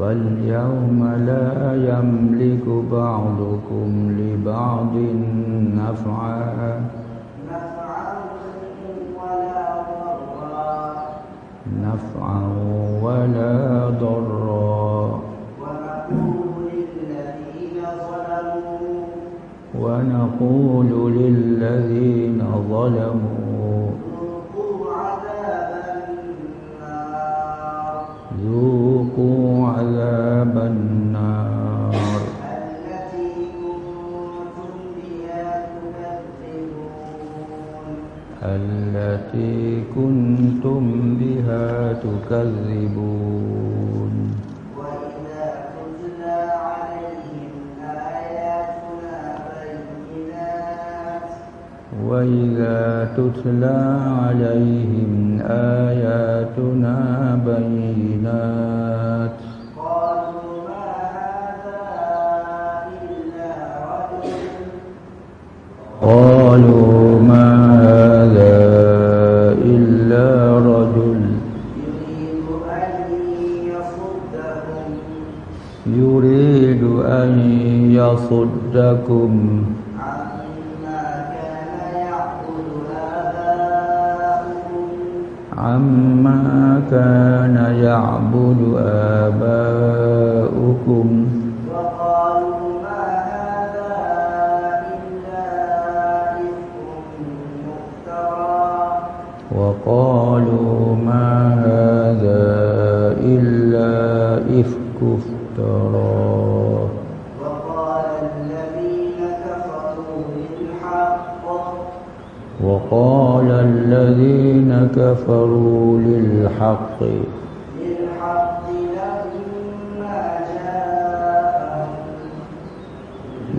فاليوم لا يملك بعضكم لبعض نفعا. نفعا ولا ضرا. نفعا ولا ضرا. ونقول للذين ظلموا. عذاب النار. التي كنتم بها تكذبون. وإذا تتلى عليهم آياتنا بينات. وإذا تتلى عليهم آياتنا بينات قالوا ما هذا إلا رجل يريد أن يصدكم. عما كان يعبد آباؤهم عما كان يعبد آباؤكم. وقالوا ما هذا إلا إفك افتراه وقال الذين كفروا للحق وقال الذين كفروا للحق. للحق لما جاءهم.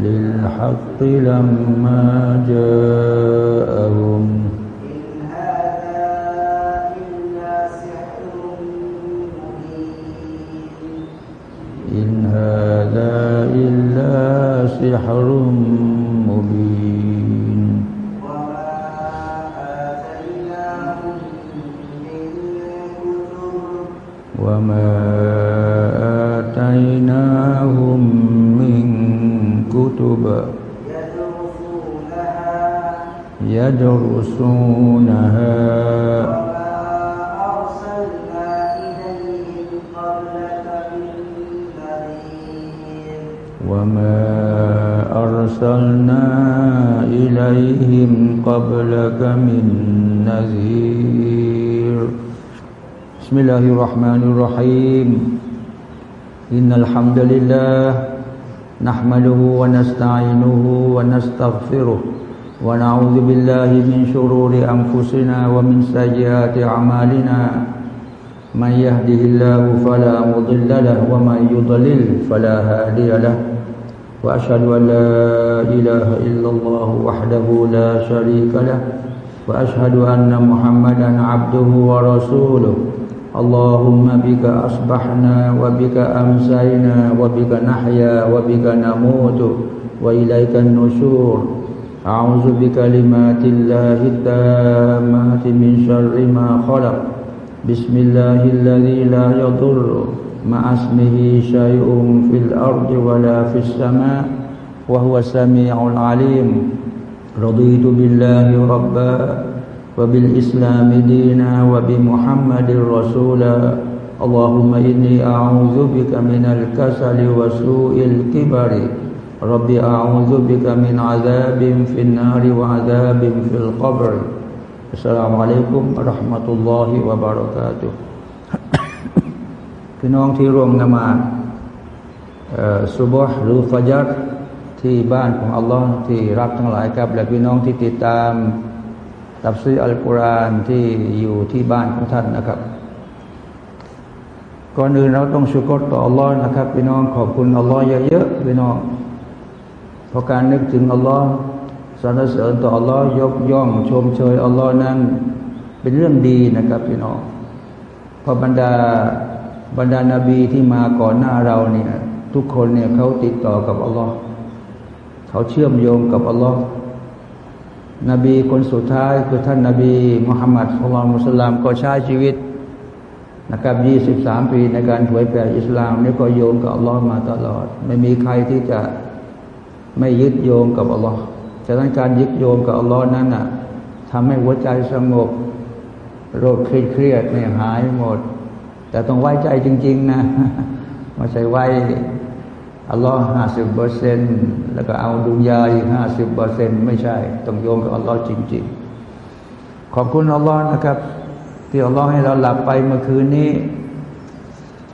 للحق لما جاءهم. هذا إلا سحر مبين. وما آتيناهم من كتب يدرسونها. وما أرسلنا إليهم قبلك من نذير بسم الله الرحمن الرحيم إن الحمد لله نحمده ونستعينه ونستغفره ونعوذ بالله من شرور أنفسنا ومن سيئات أعمالنا من يهده الله فلا مضل له ومن يضلل فلا هادي له وأشهد أن لا إله إلا الله وحده لا شريك له وأشهد أن محمدا عبده ورسوله. اللهم بك أصبحنا وبك أمسينا وبك نحيا وبك نموت وإليك النشور. أعوذ بكلمات الله التامات من شر ما خلق. بسم الله الذي لا يضر. مع اسمه شيء في الأرض ولا في السماء وهو السميع العليم. رضيت بالله ربا وبالإسلام دينا وبمحمد رسولا. اللهم إني أعوذ بك من الكسل وسوء الكبر. رب أعوذ بك من عذاب في النار وعذاب في القبر. السلام عليكم ورحمة الله وبركاته. พี่น้องที่ร่วมนมาศเอ่อซุบฮ์หรือฟัจัรที่บ้านของอัลลอฮ์ที่รักทั้งหลายครับ และพี่น้องที่ติดตามตับซีอัลกุรอานที่อยู่ที่บ้านของท่านนะครับ ก่อนอื่นเราต้องชุกรต่ออัลลอฮ์นะครับ พี่น้องขอบคุณอัลลอฮ์เยอะๆพี่น้องเพราะการนึกถึงอัลลอฮ์สรรเสริญต่ออัลลอฮ์ยกย่อง ชมเชยอัลลอฮ์นั้น เป็นเรื่องดีนะครับ พี่น้องเพราะบรรดา บรรดานาบีที่มาก่อนหน้าเราเนี่ยทุกคนเนี่ยเขาติดต่อกับอัลลอฮ์เขาเชื่อมโยงกับอัลลอฮ์นบีคนสุดท้ายคือท่านนาบีมุฮัมมัดสุลต่ามุสลิมก็ใช้ชีวิตนะครับยี่สิบสามปีในการถวยแผ่อิสลามนี่ก็โยงกับอัลลอฮ์มาตลอด ไม่มีใครที่จะไม่ยึดโยงกับอัลลอฮ์ฉะนั้นการยึดโยงกับอัลลอฮ์นั้นน่ะทำให้หัวใจสงบโรคเครียดเนี่ยหายหมด แต่ต้องไว้ใจจริง ๆ นะไม่ใช่ไว้อัลลอฮ์ห้าสิบเปอร์เซ็นแล้วก็เอาดุนยาอีกห้าสิบเปอร์เซ็นไม่ใช่ ต้องโยงกับอัลลอฮ์จริง ๆ ขอบคุณอัลลอฮ์นะครับ ที่อัลลอฮ์ให้เราหลับไปเมื่อคืนนี้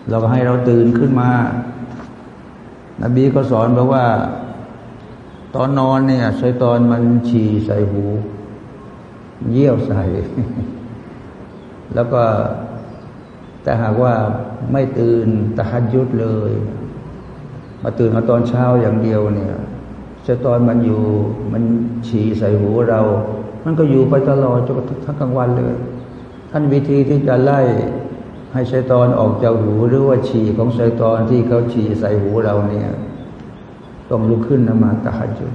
เราก็ให้เราตื่นขึ้นมา นบีก็สอนบอกว่า ตอนนอนเนี่ยใช้ตอนมันฉี่ใส่หู เยี่ยวใส่ แล้วก็ แต่หากว่าไม่ตื่นตะฮัดยุดเลย มาตื่นมาตอนเช้าอย่างเดียวเนี่ยใช้ตอนมันอยู่มันฉี่ใส่หูเรา มันก็อยู่ไปตลอดจนทั้งกลางวันเลย ท่านวิธีที่จะไล่ให้ชัยตอนออกจากหูหรือว่าฉี่ของชัยตอนที่เขาฉี่ใส่หูเราเนี่ย ต้องลุกขึ้นนมาตะฮัจุด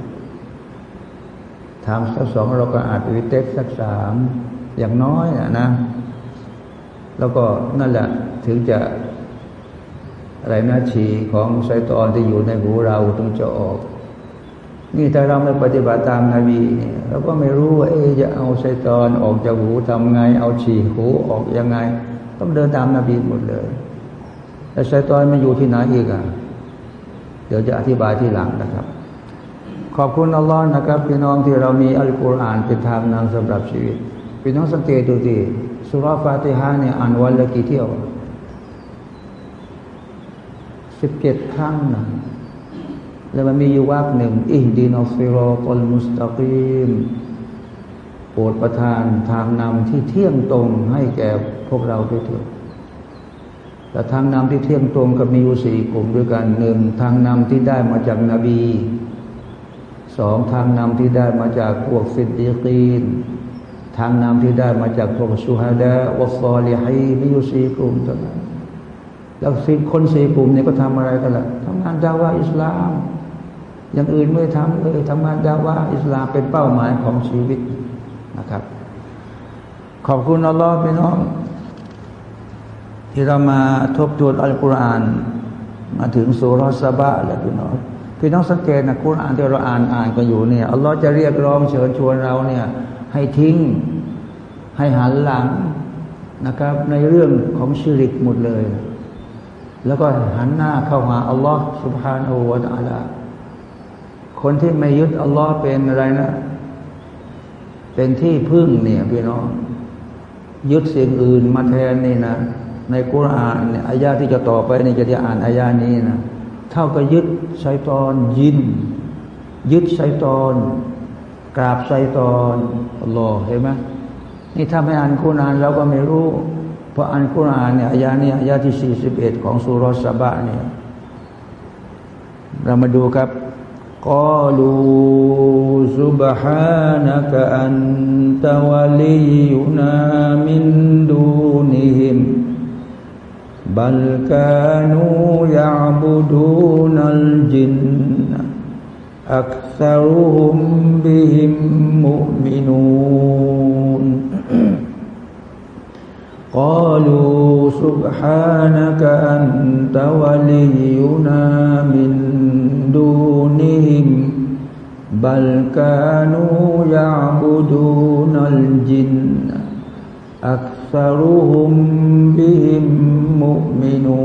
ทำสักสองเราก็อาจวิเตกสักสามอย่างน้อยนะนะ แล้วก็นั่นแหละถึงจะอะไรนะฉี่ของชัยตอนที่อยู่ในหูเราต้องจะออก นี่ถ้าเราไม่ปฏิบัติตามนาบีเนี่ยเราก็ไม่รู้ว่าเอ๊จะเอาชัยตอนออกจากหูทำไง เอาฉี่หูออกยังไง ต้องเดินตามนาบีหมดเลยแล้วชัยตอนมันอยู่ที่ไหนอีกอะเดี๋ยวจะอธิบายที่หลังนะครับ ขอบคุณอัลลอฮ์นะครับพี่น้องที่เรามีอัลกุรอานเป็นทางนำสำหรับชีวิตพี่น้องสังเกตดูสิ สุราฟาติฮาเนี่ยอ่านวันละกี่เที่ยวสิบเจ็ดครั้งนะแล้วมันมีอยู่วักหนึ่งอิดีนอฟิโรตลมุสตะกีมโปรดประทานทางนำที่เที่ยงตรงให้แก่พวกเราด้วยเถิดแต่ทางนำที่เที่ยงตรงก็มีอยู่สี่กลุ่มด้วยกันหนึ่งทางนำที่ได้มาจากนาบีสองทางนำที่ได้มาจากพวกฟิดดีกีน ทางนำที่ได้มาจากพวกชูฮาดะวัสซอลิฮีมีอยู่สี่กลุ่มเท่านั้นแล้วสี่คนสี่กลุ่มนี้ก็ทำอะไรกันล่ะทำงานดาวะอิสลาม อย่างอื่นไม่ทำเลยทำงานดาวะอิสลามเป็นเป้าหมายของชีวิตนะครับ ขอบคุณอัลลอฮ์พี่น้อง ที่เรามาทบทวนอัลกุรอานมาถึงสุรสบะแล้วพี่น้องพี่น้องสังเกตนะกุรอานที่เราอ่านอ่านกันอยู่เนี่ยอัลลอฮ์จะเรียกร้องเชิญชวนเราเนี่ย ให้ทิ้ง ให้หันหลังนะครับ ในเรื่องของชิริกหมดเลย แล้วก็หันหน้าเข้าหาอัลลอฮ์สุบฮานอูวะตาลาคนที่ไม่ยึดอัลลอฮ์เป็นอะไรนะ เป็นที่พึ่งเนี่ยพี่น้องยึดสิ่งอื่นมาแทนนี่นะ ในกุรานอายาที่จะต่อไปนี่จะได้อ่านอายานี้นะเท่ากับยึดไซตอนยิน ยึดไซตอน กราบไซตอนอัลลอเห็นไหมนี่ถ้าไม่อ่านคุรานเราก็ไม่รู้ เพราะอ่านคุรานเนี่ยอายาเนี่ยอายาที่สี่สิบเอ็ดของสุรสบะเนี่ยเรามาดูครับกอลูซุบฮานะกะอันตะวะลียูนามินดูนิฮิมบัลกานูยะบุดูนัลจิน أكثرهم بهم مؤمنون. قالوا سبحانك أنت ولينا من دونهم بل كانوا يعبدون الجن. أكثرهم بهم مؤمنون.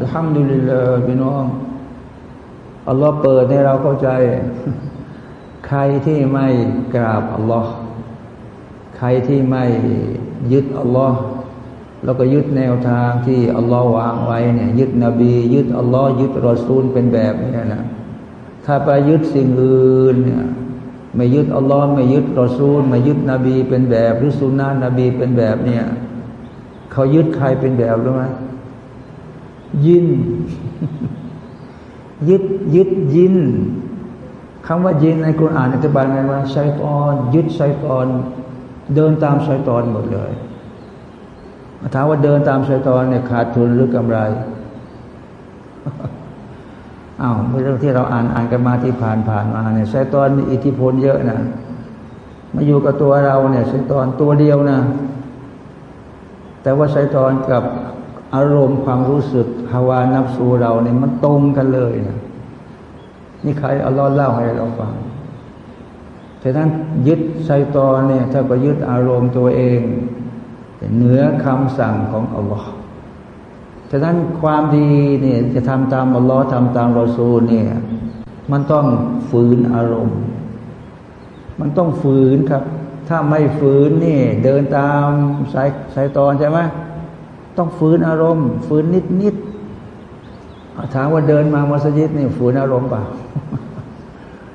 الحمد لله พี่น้ อัลลอฮ์เปิดให้เราเข้าใจ ใครที่ไม่กราบอัลลอฮ์ใครที่ไม่ยึดอัลลอฮ์แล้วก็ยึดแนวทางที่อัลลอฮ์วางไว้เนี่ยยึดนบี ยึดอัลลอฮ์ยึดรอซูลเป็นแบบนี้นะถ้าไปยึดสิ่งอื่นเนี่ยไม่ยึดอัลลอฮ์ไม่ยึดรอซูลไม่ยึดนบีเป็นแบบหรือสุนนะนบีเป็นแบบเนี่ยเขายึดใครเป็นแบบรู้ไหมยิน ยึดยึดยินคำว่ายินในกุรอานอธิบายไงว่าชัยตอนยึดชัยตอนเดินตามชัยตอนหมดเลยถามว่าเดินตามชัยตอนเนี่ยขาดทุนหรือกำไรอ้าวเรื่องที่เราอ่านอ่านกันมาที่ผ่านผ่านมาเนี่ยชัยตอนมีอิทธิพลเยอะนะมาอยู่กับตัวเราเนี่ยชัยตอนตัวเดียวนะแต่ว่าชัยตอนกับ อารมณ์ความรู้สึกฮาวานับสูเราเนี่ยมันตรงกันเลยนะนี่ใครอัลลอฮ์เล่าให้เราฟังฉะนั้นยึดไซตอนเนี่ยถ้าก็ยึดอารมณ์ตัวเองเหนือคำสั่งของอัลลอฮ์ฉะนั้นความดีเนี่ยจะทำตามอัลลอฮ์ทำตามรอซูลเนี่ยมันต้องฝืนอารมณ์ มันต้องฝืนครับ ถ้าไม่ฝืนนี่เดินตามสายสายตอนใช่ไหม ต้องฝืนอารมณ์ ฝืนนิดนิดถามว่าเดินมามัสยิดนี่ฝืนอารมณ์เปล่า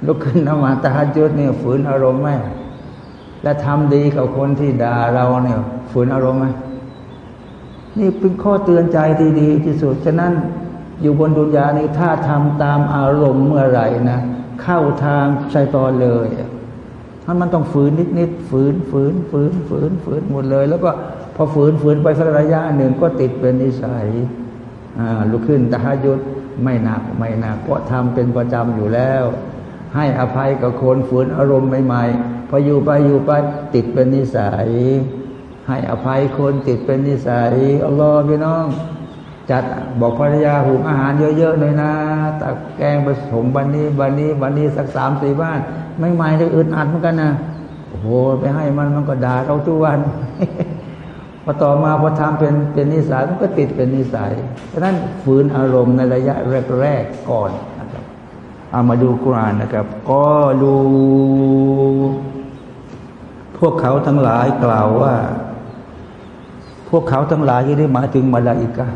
ลุกขึ้นนมาตาจุดเนี่ยฝืนอารมณ์ไหมและทำดีกับคนที่ด่าเราเนี่ย ฝืนอารมณ์ไหมนี่เป็นข้อเตือนใจที่ดีที่สุด ฉะนั้นอยู่บนดุนยานี้ถ้าทำตามอารมณ์เมื่อไหร่นะ เข้าทางชัยตอนเลยท่านมันต้องฝืนนิดนิดฝืนฝืนฝืนฝืนฝืนหมดเลย แล้วก็ อฝืนฝืนไปสักระยะหนึ่งก็ติดเป็นนิสัยลุกขึ้นตะหยุดไม่หนักไม่หนักเพราะทำเป็นประจำอยู่แล้ว ให้อภัยกับคนฝืนอารมณ์ใหม่ๆพออยู่ไปอยู่ไปติดเป็นนิสัย ให้อภัยคนติดเป็นนิสัยอัลลอฮ์พี่น้อง จัดบอกภรรยาหุงอาหารเยอะๆเลยนะตักแกงผสมบันนี้บันนี้บันนี้สักสามสี่บ้านไม่ใหม่จะอึดอัดเหมือนกันนะโอ้โหไปให้มันมันก็ด่าเราทุกวัน อต่อมาพอทำเป็นเป็นนิสัยมันก็ติดเป็นนิสัยฉะนั้นฝืนอารมณ์ในระยะแรกๆก่อนนะครับเอามาดูกุรานนะครับก็รูพวกเขาทั้งหลายกล่าวว่า พวกเขาทั้งหลายที่ได้มาถึงมาลาอิกะ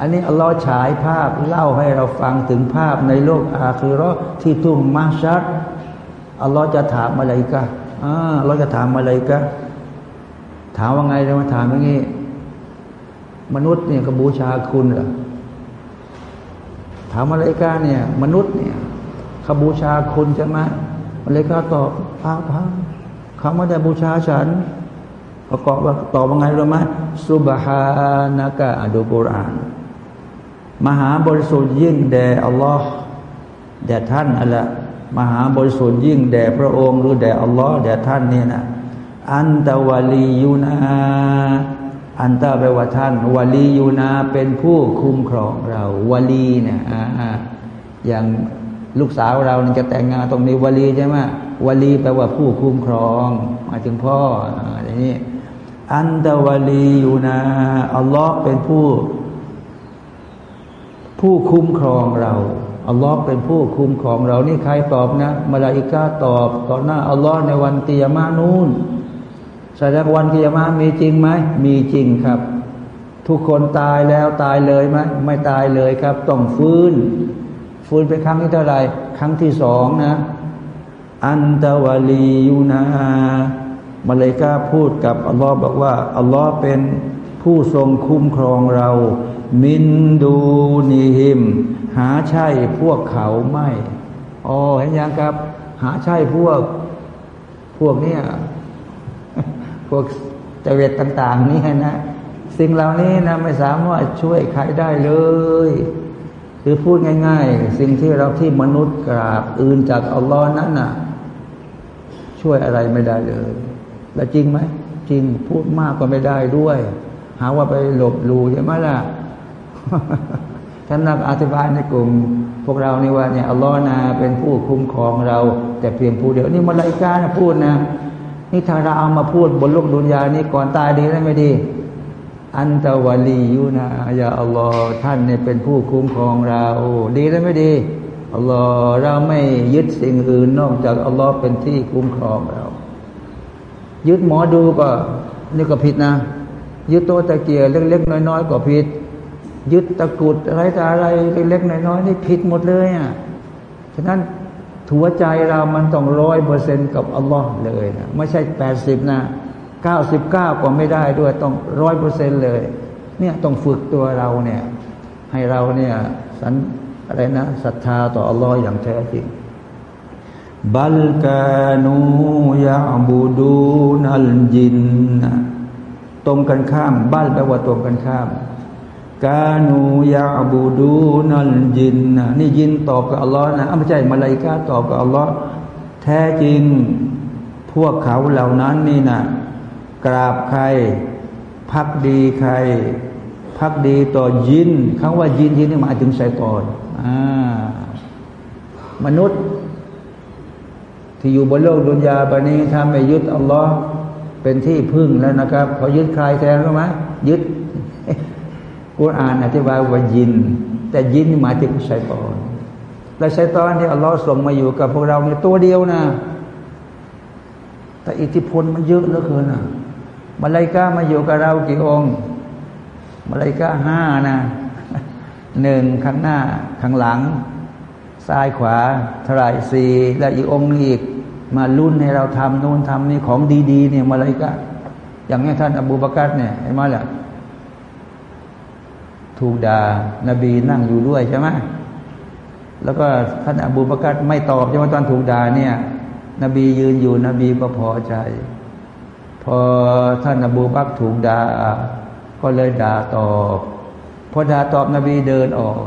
อันนี้อัลลอฮ์ฉายภาพเล่าให้เราฟังถึงภาพในโลกอาคิรอที่ทุ่งมาชัดอัลลอฮ์จะถามมาลาอิกะอัลลอฮ์จะถามมาลาอิกะ ถามว่าไงจะมาถามอย่างนี้ มนุษย์เนี่ยก็บูชาคุณเหรอถามมาเลกาเนี่ย มนุษย์เนี่ยเขาบูชาคุณใช่ไหมมาเลกาตอบพาพาเขาไม่ได้บูชาฉันประกอบว่าตอบว่าไงรู้ไหมสุบฮานากะอดูกุรอาน มหาบริสุทธิ์ยิ่งแด่อัลลอฮ์แด่ท่านอะไรมหาบริสุทธิ์ยิ่งแด่พระองค์หรือแด่อัลลอฮ์แด่ท่านเนี่ยนะ อันตะวลียูนาอันตะแปลว่าท่านวลียูนาเป็นผู้คุ้มครองเราวลีเนี่ยอย่างลูกสาวเราจะแต่งงานตรงนี้วลีใช่ไหมวลีแปลว่าผู้คุ้มครองมาถึงพ่ออย่างนี้อันตะวลียูนาอัลลอฮ์เป็นผู้ ผู้คุ้มครองเราอัลลอฮ์เป็นผู้คุ้มครองเรานี่ใครตอบนะมาลาอิกาตอบต่อหน้าอัลลอฮ์ในวันเตียมานูน แสดงวันกิยามามีจริงไหมมีจริงครับ ทุกคนตายแล้วตายเลยไหมไม่ตายเลยครับ ต้องฟื้น ฟื้นเป็นครั้งที่เท่าไรครั้งที่สองนะ อันตวาลียูนามาเลกาพูดกับอัลลอฮ์บอกว่าอัลลอฮ์เป็นผู้ทรงคุ้มครองเรา มินดูนีหิม หาใช่พวกเขาไม่อ๋อเห็นยังครับ หาใช่พวกพวกเนี้ย วกจเวทต่าง ๆ นี่นะ สิ่งเหล่านี้นะไม่สามารถช่วยใครได้เลย คือพูดง่าย ๆ สิ่งที่เราที่มนุษย์กราบอื่นจากอัลลอฮ์นั้นน่ะ ช่วยอะไรไม่ได้เลย แล้วจริงไหมจริงพูดมากก็ไม่ได้ด้วย หาว่าไปหลบลูใช่ไหมล่ะท่านนักอธิบายในกลุ่ม พวกเรานี่ว่าเนี่ยอัลลอฮ์นะเป็นผู้คุ้มครองเรา แต่เพียงผู้เดียวนี่มาลายกานะพูดนะ นี่ถ้าเราเอามาพูดบนโลกดุนยานี้ก่อนตายดีได้ไม่ดี อันตะวลียูนะยาอัลลอฮ์ท่านเนี่ยเป็นผู้คุ้มครองเราดีได้ไม่ดีอัลลอฮ์เราไม่ยึดสิ่งอื่นนอกจากอัลลอฮ์เป็นที่คุ้มครองเรา ยึดหมอดูก็นี่ก็ผิดนะ ยึดโตตะเกียเล็กๆน้อยๆก็ผิด ยึดตะกุดอะไรแต่อะไรเล็กๆน้อยๆนี่ผิดหมดเลยอะฉะนั้น ถัวใจเรามันต้องร้อยเปอร์เซ็นกับอัลลอฮ์เลยนะไม่ใช่แปดสิบนะเก้าสิบเก้าก็ไม่ได้ด้วยต้องร้อยเปอร์เซ็นเลย เนี่ยต้องฝึกตัวเราเนี่ย ให้เราเนี่ยสันอะไรนะศรัทธาต่ออัลลอฮ์อย่างแท้จริงบัลกานูยาบูดูนัลจินตรงกันข้าม บัลแปลว่าตรงกันข้าม กานูยาบูดูนัลจินนี่ยินตอบกับอัลลอฮ์นะไม่ใช่มาลายกาตอบกับอัลลอฮ์แท้จริงพวกเขาเหล่านั้นนี่นะกราบใคร พักดีใคร พักดีต่อยินคำว่ายินยินนี่หมายถึงไซตอนอ่ามนุษย์ ที่อยู่บนโลกดุนยาบานี้ถ้าไม่ยึดอัลลอฮ์เป็นที่พึ่งแล้วนะครับ พอยึดใครแทนรู้ไหมยึด กุรอานอธิบายว่ายิน แต่ยินหมายถึงไซตอนและไซตอนที่อัลลอฮ์ส่งมาอยู่กับพวกเราเนี่ยตัวเดียวนะ แต่อิทธิพลมันเยอะเหลือเกินอะมาลายกามาอยู่กับเรากี่องค์มาลายกาห้านะหนึ่งข้างหน้าข้างหลัง ซ้ายขวาท่าไรสี่และอีกองค์นึงอีก มาลุ้นให้เราทำนู่นทำนี่ของดีๆเนี่ยมาลายกาอย่างนี้ท่านอบูบากัดเนี่ยเห็นไหมล่ะ ถูกด่านบีนั่งอยู่ด้วยใช่ไหมแล้วก็ท่านอบูบากัดไม่ตอบใช่ไหมตอนถูกด่าเนี่ย นบียืนอยู่นบีก็พอใจ พอท่านอบูบักถูกด่าก็เลยด่าตอบพอด่าตอบนบีเดินออก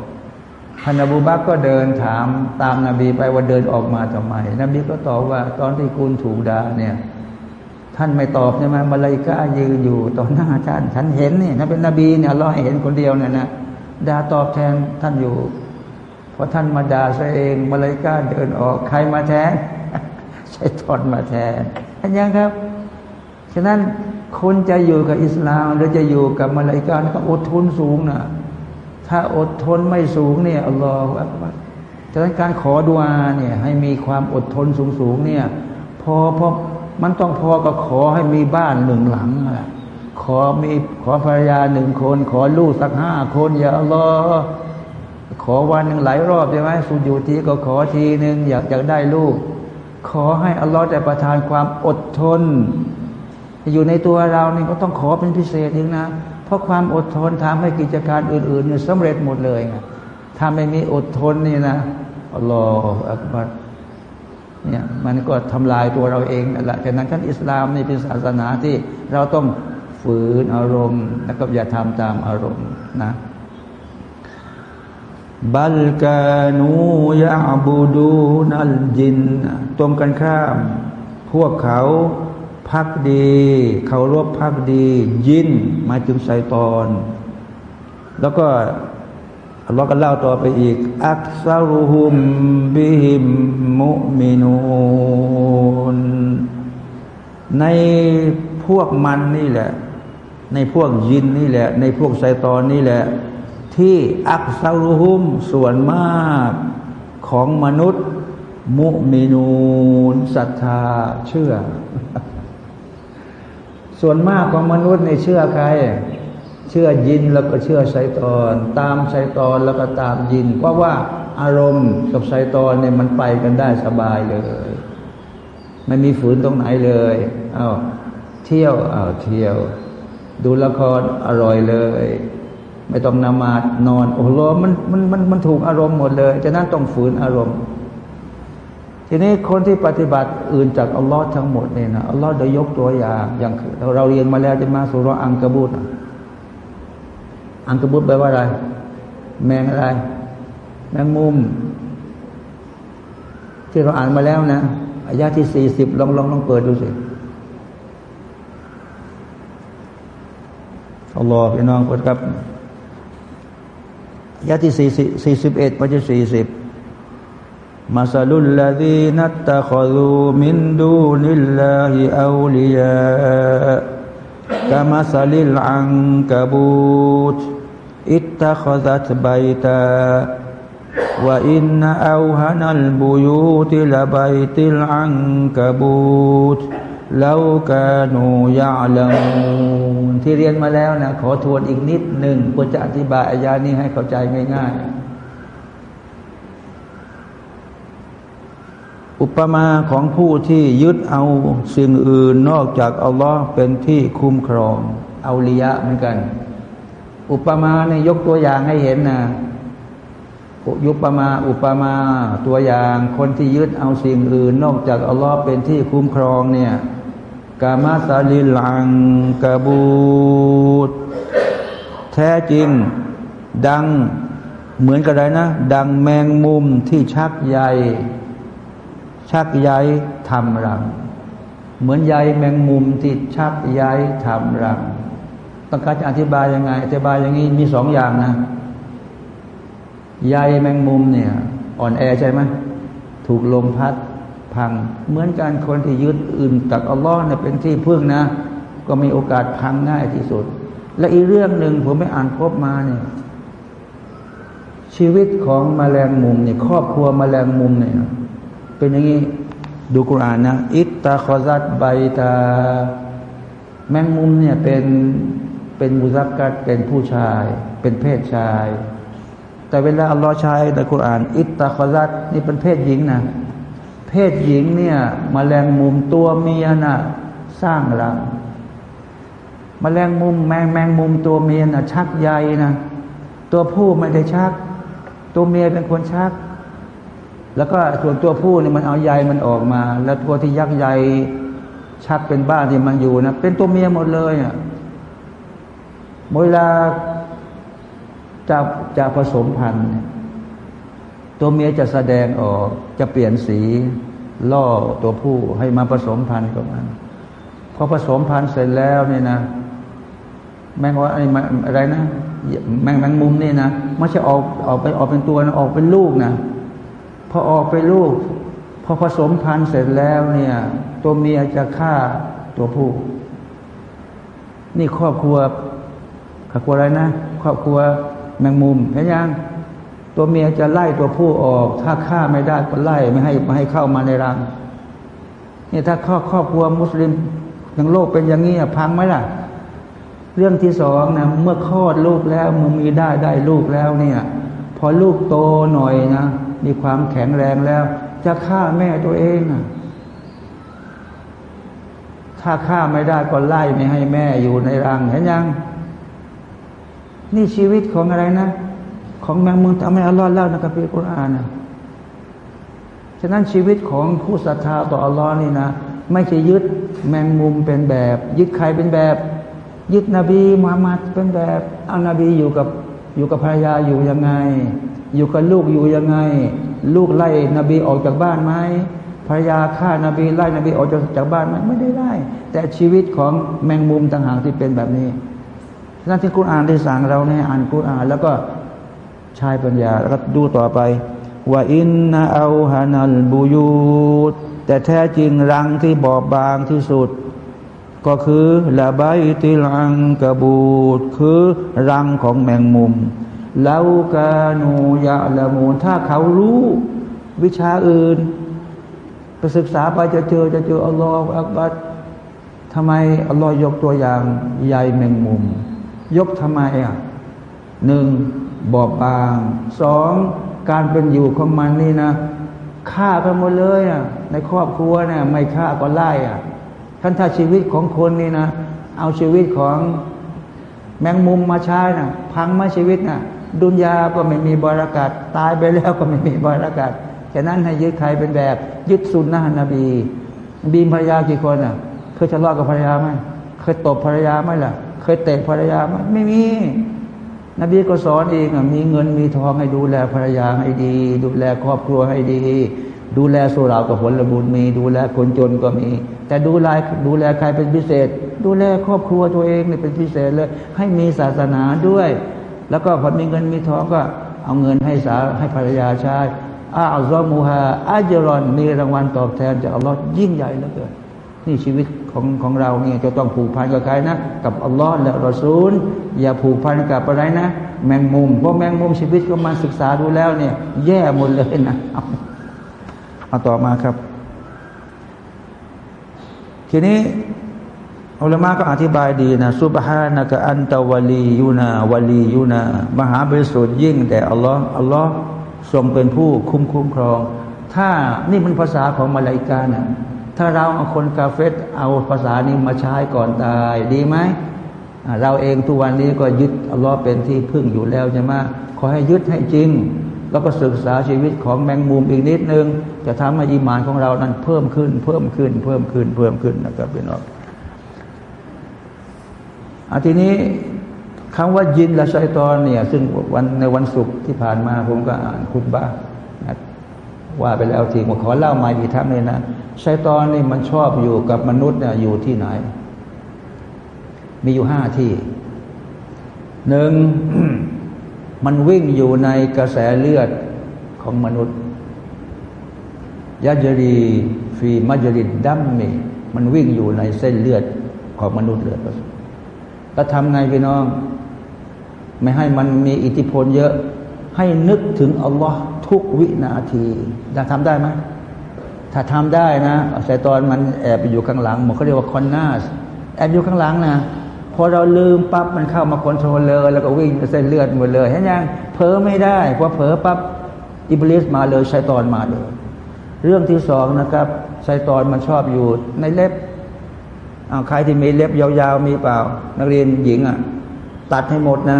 ท่านอบูบักก็เดินถามตามนบีไปว่าเดินออกมาทำไม นบีก็ตอบว่าตอนที่คุณถูกด่าเนี่ย ท่านไม่ตอบใช่ไหมมาเลยก้ายืนอยู่ต่อหน้าท่านฉันเห็นนี่นั่นเป็นนบีเนี่ยเราเห็นคนเดียวเนี่ยนะด่าตอบแทนท่านอยู่พอท่านมาด่าซะเองมาเลยก้าเดินออกใครมาแทนใช้ทอนมาแทนเห็นยังครับฉะนั้นคนจะอยู่กับอิสลามหรือจะอยู่กับมาลายกาต้องอดทนสูงนะถ้าอดทนไม่สูงเนี่ยอัลลอฮฺอักบัรฉะนั้นการขอดุอาเนี่ยให้มีความอดทนสูงสูงเนี่ยพอพอ มันต้องพอกับขอให้มีบ้านหนึ่งหลังอะขอมีขอภรรยาหนึ่งคน ขอลูกสักห้าคนอย่าอัลลอฮฺขอวันหนึ่งหลายรอบใช่ไหมสุญญูทีก็ขอทีหนึ่งอยากอยากได้ลูก ขอให้อัลลอฮฺได้ประทานความอดทน อยู่ในตัวเรานี่ก็ต้องขอเป็นพิเศษอีกนะ เพราะความอดทนทำให้กิจการอื่นๆเนี่ยสำเร็จหมดเลยไงถ้าไม่มีอดทนนี่นะอัลลอฮฺอักบัร เนี่ยมันก็ทำลายตัวเราเองนั่นแหละฉะนั้นท่านอิสลามนี่เป็นศาสนาที่เราต้องฝืนอารมณ์แล้วก็อย่าทำตามอารมณ์นะบัลกานูยาบูดูนัลจินตรงกันข้าม พวกเขาพักดีเขารบพักดี ยินมาถึงไซตอน แล้วก็ เราก็เล่าต่อไปอีก อักซารุฮุมบิฮิมมุมินูนในพวกมันนี่แหละ ในพวกยินนี่แหละ ในพวกไซตอนนี่แหละ ที่อักซารุฮุมส่วนมากของมนุษย์ มุมินูนศรัทธาเชื่อ ส่วนมากของมนุษย์ในเชื่อใคร เชื่อยินแล้วก็เชื่อไซตอน ตามไซตอนแล้วก็ตามยิน เพราะว่าอารมณ์กับไซตอนเนี่ยมันไปกันได้สบายเลยไม่มีฝืนตรงไหนเลยเอา้าเที่ยวเอา้าเที่ยว ดูละครอร่อยเลย ไม่ต้องนมาดนอน โอ้โหมันมันมันมันถูกอารมณ์หมดเลยฉะนั้นต้องฝืนอารมณ์ ทีนี้คนที่ปฏิบัติอื่นจากอัลลอฮ์ทั้งหมดเนี่ยนะอัลลอฮ์ได้ยกตัวอย่างอย่างเราเรียนมาแล้วจะมาสุรอังกบุต อังกบุตแปลว่าอะไร แมงอะไร แมงมุม ที่เราอ่านมาแล้วนะอายาที่สี่สิบลองลองลองเปิดดูสิอัลลอฮ์พี่น้องครับยาที่สี่สี่สิบเอ็ดไปจะสี่สิบมาซาลุลลาดีนัตตะขดูมินดูนิลลาฮิอูลียา กามาซาลิลอังกบูตอิตตะขดัตบัยตาว่าอินนาอูฮันัลบุยูติลบัยติลอังกบูตเลากานูยาลมูนที่เรียนมาแล้วนะขอทวนอีกนิดหนึ่งเพื่อจะอธิบายอายานี้ให้เข้าใจง่าย ๆ อุปมาของผู้ที่ยึดเอาสิ่งอื่นนอกจากอัลลอฮ์เป็นที่คุ้มครองเอาลียะเหมือนกัน อุปมาเนี่ยยกตัวอย่างให้เห็นนะยุปมาอุปมาตัวอย่างคนที่ยึดเอาสิ่งอื่น นอกจากอัลลอฮ์เป็นที่คุ้มครองเนี่ยกามาซาลิลังกาบูดแท้จริงดังเหมือนกับไรนะ ดังแมงมุมที่ชักใย ชักใยทำรัง เหมือนใยแมงมุมที่ชักใยทำรัง ต้องการจะอธิบายยังไง อธิบายอย่างนี้มีสองอย่างนะใยแมงมุมเนี่ย อ่อนแอใช่ไหมถูกลมพัดพัง เหมือนกันคนที่ยึดอื่นจากอัลลอฮ์เนี่ยเป็นที่พึ่งนะ ก็มีโอกาสพังง่ายที่สุด และอีกเรื่องหนึ่งผมไม่อ่านครบมาเนี่ยชีวิตของมแมลงมุมเนี่ยครอบครัวมแมลงมุมเนี่ย เป็นอย่างนี้ดูกุรานนะอิตตาคอซัดไบตา แมงมุมเนี่ยเป็นเป็นมุซักกัดเป็นผู้ชาย เป็นเพศชาย แต่เวลาอัลลอฮ์ใช้ในคุราน อิตตาคอซัดนี่เป็นเพศหญิงนะเพศหญิงเนี่ยมแมลงมุมตัวเมียนะ่ะสร้างรังมแมลงมุมแมงแมงมุมตัวเมียนะ่ะชักใยนะตัวผู้ไม่ได้ชัก ตัวเมียเป็นคนชัก แล้วก็ส่วนตัวผู้เนี่ยมันเอาใยมันออกมา แล้วตัวที่ยักใยชักเป็นบ้านที่มันอยู่นะเป็นตัวเมียหมดเลยอะเวลาจะจะผสมพันธุ์ตัวเมียจะแสดงออกจะเปลี่ยนสีล่อตัวผู้ให้มาผสมพันธุ์กับมันพอผสมพันธุ์เสร็จแล้วเนี่ยนะ แมงว่าอะไรนะแมงแมงมุมนี่นะไม่ใช่ออกออกไปออกเป็นตัวนะออกเป็นลูกนะ พอออกไปลูก พอผสมพันธุ์เสร็จแล้วเนี่ย ตัวเมียจะฆ่าตัวผู้ นี่ครอบครัวครอบครัวอะไรนะ ครอบครัวแมงมุมเห็นยังตัวเมียจะไล่ตัวผู้ออก ถ้าฆ่าไม่ได้ก็ไล่ไม่ให้ไม่ให้เข้ามาในรังนี่ถ้าครอบครอบครัวมุสลิมทั้งโลกเป็นอย่างนี้พังไหมล่ะ เรื่องที่สองนะเมื่อคลอดลูกแล้วมึงมีได้ได้ลูกแล้วเนี่ย พอลูกโตหน่อยนะ มีความแข็งแรงแล้ว จะฆ่าแม่ตัวเองถ้าฆ่าไม่ได้ก็ไล่ไม่ให้แม่อยู่ในรังเห็นยัง นี่ชีวิตของอะไรนะ ของแมงมุมทำให้อัลลอฮ์เล่าในกัมภีร์กุรอานนะฉะนั้นชีวิตของผู้ศรัทธาต่ออัลลอฮ์นี่นะไม่ใช่ยึดแมงมุมเป็นแบบ ยึดใครเป็นแบบ ยึดนบีมุฮัมมัดเป็นแบบเอานบีอยู่กับ อยู่กับภรรยาอยู่ยังไง อยู่กับลูกอยู่ยังไง ลูกไล่นบีออกจากบ้านไหมภรรยาฆ่านบีไล่นบีออกจากจากบ้านไหมไม่ได้ไล่แต่ชีวิตของแมงมุมต่างหากที่เป็นแบบนี้นั่นที่กุรอานได้สั่งเราเนี่ยอ่านกุรอาน แล้วก็ใช้ปัญญาแล้วก็ดูต่อไปว่าอินนาเอาฮานัลบูยูดแต่แท้จริงรังที่บอบบางที่สุด ก็คือละใบติลังกระบูดคือรังของแมงมุมเลากานูยาละมูลถ้าเขารู้วิชาอื่นไปศึกษาไปจะเจอจะเจออัลลอฮฺอักบัดทำไมอัลลอฮ์ยกตัวอย่างใยแมงมุม ยกทำไมอะหนึ่งบอบบางสองการเป็นอยู่ของมันนี่นะฆ่ากันหมดเลยอะในครอบครัวเนี่ยไม่ฆ่าก็ไล่อะ ท่านถ้าชีวิตของคนนี่นะ เอาชีวิตของแมงมุมมาใช้นะ่ะ พังมาชีวิตนะ่ะ ดุนยาก็ไม่มีบรากัดตายไปแล้วก็ไม่มีบรากัดฉะนั้นให้ยึดใครเป็นแบบ ยึดสุนนะนบีบีมภรรยากี่คนอะ เคยทะเลาะกับภรรยาไหมเคยตบภรรยาไหมล่ะ เคยเตะภรรยาไหมไม่มี นบีก็สอนเองมีเงินมีทองให้ดูแลภรรยาให้ดี ดูแลครอบครัวให้ดี ดูแลสุรากับผลบุญมี ดูแลคนจนก็มี แต่ดูแลดูแลใครเป็นพิเศษ ดูแลครอบครัวตัวเองเนี่เป็นพิเศษเลย ให้มีศาสนาด้วย แล้วก็พอมีเงินมีทองก็เอาเงินให้สาให้ภรรยาใช้อาซอมูฮาอาจรอนมีรางวัลตอบแทนจากอัลลอฮ์ยิ่งใหญ่เหลือเกินนี่ชีวิตของของเราเนี่ยจะต้องผูกพันกับใครนะ กับอัลลอฮ์และรอซูล อย่าผูกพันกับอะไรนะ แมงมุมเพราะแมงมุมชีวิตก็มาศึกษาดูแล้วเนี่ย แย่หมดเลยนะเอาต่อมาครับ ทีนี้อัลลอฮ์ก็อธิบายดีนะซุบฮานะกะอันตะวลียูนาวลียูนามหาบริสุทธิ์ยิ่ง แต่อัลลอฮ์อัลลอฮ์ทรงเป็นผู้คุ้มคุ้มครอง ถ้านี่มันภาษาของมาลายกานะถ้าเราเอาคนกาเฟตเอาภาษานี้มาใช้ก่อนตายดีไหมเราเองทุกวันนี้ก็ยึดอัลลอฮ์เป็นที่พึ่งอยู่แล้วใช่ไหมขอให้ยึดให้จริง แล้วก็ศึกษาชีวิตของแมงมุมอีกนิดนึง จะทำให้อีมานของเรานั้นเพิ่มขึ้น เพิ่มขึ้น เพิ่มขึ้น เพิ่มขึ้นนะครับพี่น้องอาทีนี้คำว่ายินและชัยตอนเนี่ย ซึ่งวันในวันศุกร์ที่ผ่านมาผมก็อ่านคุตบ้าว่าไปแล้วทีผมขอเล่ามาอีกทั้งเลยนะชัยตอนนี่มันชอบอยู่กับมนุษย์เนี่ยอยู่ที่ไหน มีอยู่ห้าที่หนึ่ง มันวิ่งอยู่ในกระแสเลือดของมนุษย์ยัจรีฟีมัจริดดัมมีมันวิ่งอยู่ในเส้นเลือดของมนุษย์เลยแล้วทำไงพี่น้อง ไม่ให้มันมีอิทธิพลเยอะ ให้นึกถึงอัลลอฮ์ทุกวินาทีจะทำได้ไหมถ้าทำได้นะไซตอนมันแอบไปอยู่ข้างหลังมันเขาเรียกว่าคอนนาสแอบอยู่ข้างหลังนะ พอเราลืมปั๊บมันเข้ามา control เลยแล้วก็วิ่งเส้นเลือดหมดเลยเห็นยังเผลอไม่ได้พอเผลอปั๊บอิบลิสมาเลยไซตอนมาเลยเรื่องที่สองนะครับไซตอนมันชอบอยู่ในเล็บเอาใครที่มีเล็บยาวๆมีเปล่า นักเรียนหญิงอะตัดให้หมดนะ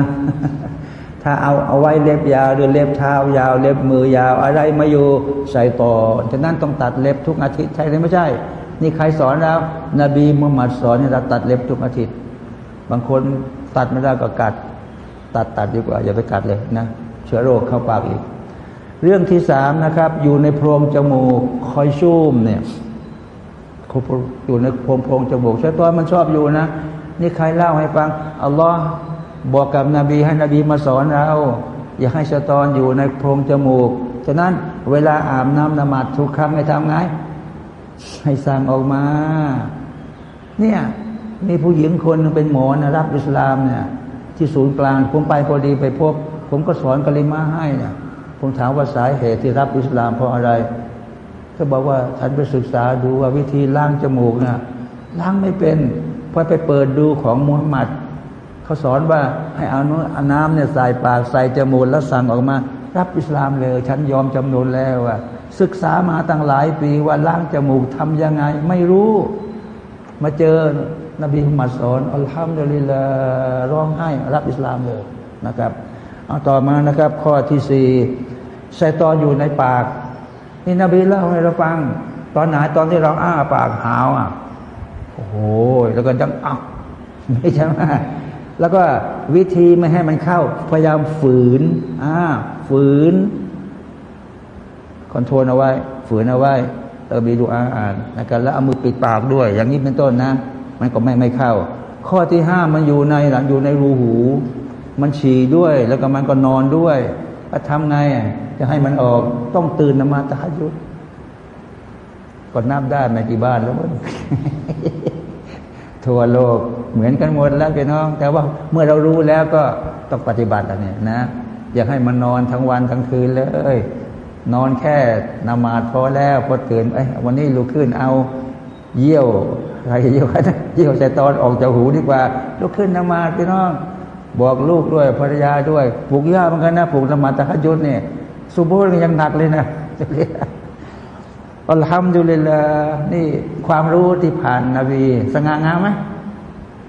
ถ้าเอาเอาไว้เล็บยาวหรือเล็บเท้ายาว เล็บมือยาว อะไรมาอยู่ใส่ต่อฉะนั้นต้องตัดเล็บทุกอาทิตย์ใช่หรือไม่ใช่ นี่ใครสอนแล้วนบีมุฮัมมัดสอนให้เราตัดเล็บทุกอาทิตย์ บางคนตัดไม่ได้ก็กัด ตัดตัดดีกว่า อย่าไปกัดเลยนะเชื้อโรคเข้าปากอีก เรื่องที่สามนะครับ อยู่ในโพรงจมูกคอยชุ่มเนี่ยอยู่ในโพรงโพรงจมูกชัยตอนมันชอบอยู่นะ นี่ใครเล่าให้ฟังอัลลอฮ์บอกกับนบีให้นบีมาสอนเราอย่าให้ชัยตอนอยู่ในโพรงจมูกฉะนั้นเวลาอาบน้ำนมาดทุกครั้งให้ทำไงให้สั่งออกมา เนี่ย มีผู้หญิงคนนึงเป็นหมอนะรับอิสลามเนี่ย ที่ศูนย์กลางผมไปพอดีไปพบ ผมก็สอนกะลิมาให้เนี่ยผมถามว่าสาเหตุที่รับอิสลามเพราะอะไรก็บอกว่าฉันไปศึกษาดูว่าวิธีล้างจมูกนะ่ะล้างไม่เป็นพอไปเปิดดูของมุฮัมมัดเขาสอนว่าให้เอาน้ำเนี่ยใส่ปากใส่จมูกแล้วสั่งออกมา รับอิสลามเลย ฉันยอมจำนนแล้วว่าศึกษามาตั้งหลายปีว่าล้างจมูกทำยังไง ไม่รู้ มาเจอ นบีมุฮัมมัดสอนอัลฮัมดุลิลลาร้องไห้รับอิสลามเลยนะครับเอาต่อมานะครับ ข้อที่สี่ใส่ตอนอยู่ในปาก นี่นบีเล่าให้เราฟัง ตอนไหนตอนที่เราอ้าปากหาวอะโอ้โหแล้วก็จังอ้าไม่ใช่ไหมแล้วก็วิธีไม่ให้มันเข้า พยายามฝืนอ่าฝืน คอนโทรลเอาไว้ ฝืนเอาไว้เออมีดูอาอ่านนะครับแล้วเอามือปิดปากด้วย อย่างนี้เป็นต้นนะ มันก็ไม่ไม่เข้า ข้อที่ห้ามันอยู่ในหลังอยู่ในรูหู มันฉี่ด้วย แล้วก็มันก็นอนด้วยแล้วทำไงจะให้มันออกต้องตื่นนมาตะยุดก็นับได้ไม่กี่บ้านแล้วมั้งทั่วโลกเหมือนกันหมดแล้วพี่น้อง แต่ว่าเมื่อเรารู้แล้วก็ต้องปฏิบัติอันนี้นะ อยากให้มันนอนทั้งวันทั้งคืนเลย นอนแค่นมาดพอแล้วพอตื่นไอ้วันนี้ลุกขึ้นเอาเยี่ยว อะไรเยี่ยวเยี่ยวใจตอนออกจากหูดีกว่าลุกขึ้นนมาพี่น้อง บอกลูกด้วยภรรยาด้วยปลูกย่าเหมือนกันนะปลูกนมาตะขยุดเนี่ยสุโบนยังหนักเลยนะอัลฮัมดุลิลลานี่ความรู้ที่ผ่านนาบีสง่างามไหม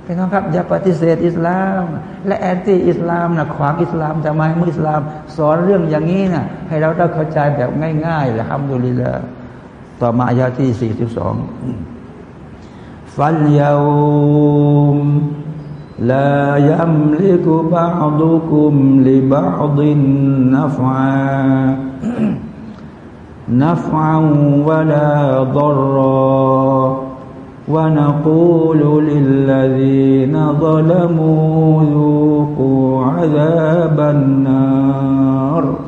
พี่น้องครับอย่าปฏิเสธอิสลาม และ anti อิสลามนะขวางอิสลามทำไมอิสลามสอนเรื่องอย่างนี้นะให้เราได้เข้าใจแบบง่ายๆลฮัมดุลิลลาต่อมาอายาที่สี่สิบสอง فاليوم لا يملك بعضكم لبعض نفعا. نفعا ولا ضرا. ونقول للذين ظلموا ذوقوا عذاب النار.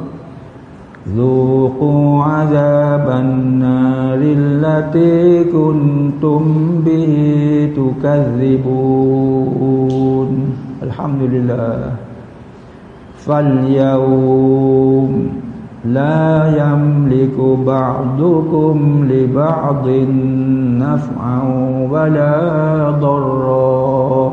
ذوقوا عذاب النار التي كنتم به تكذبون. الحمد لله فاليوم لا يملك بعضكم لبعض نفعا ولا ضرا.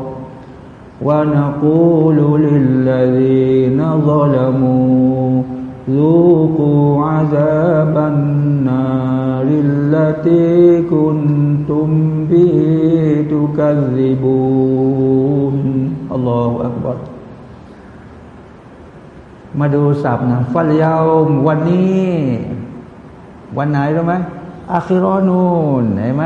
ونقول للذين ظلموا ذوقوا عذاب النار التي كنتم به تكذبون الله أكبر มาดูศัพท์นะฟัลยาวมวันนี้ วันไหนรู้ไหมอาคิรอนูนเห็นไหม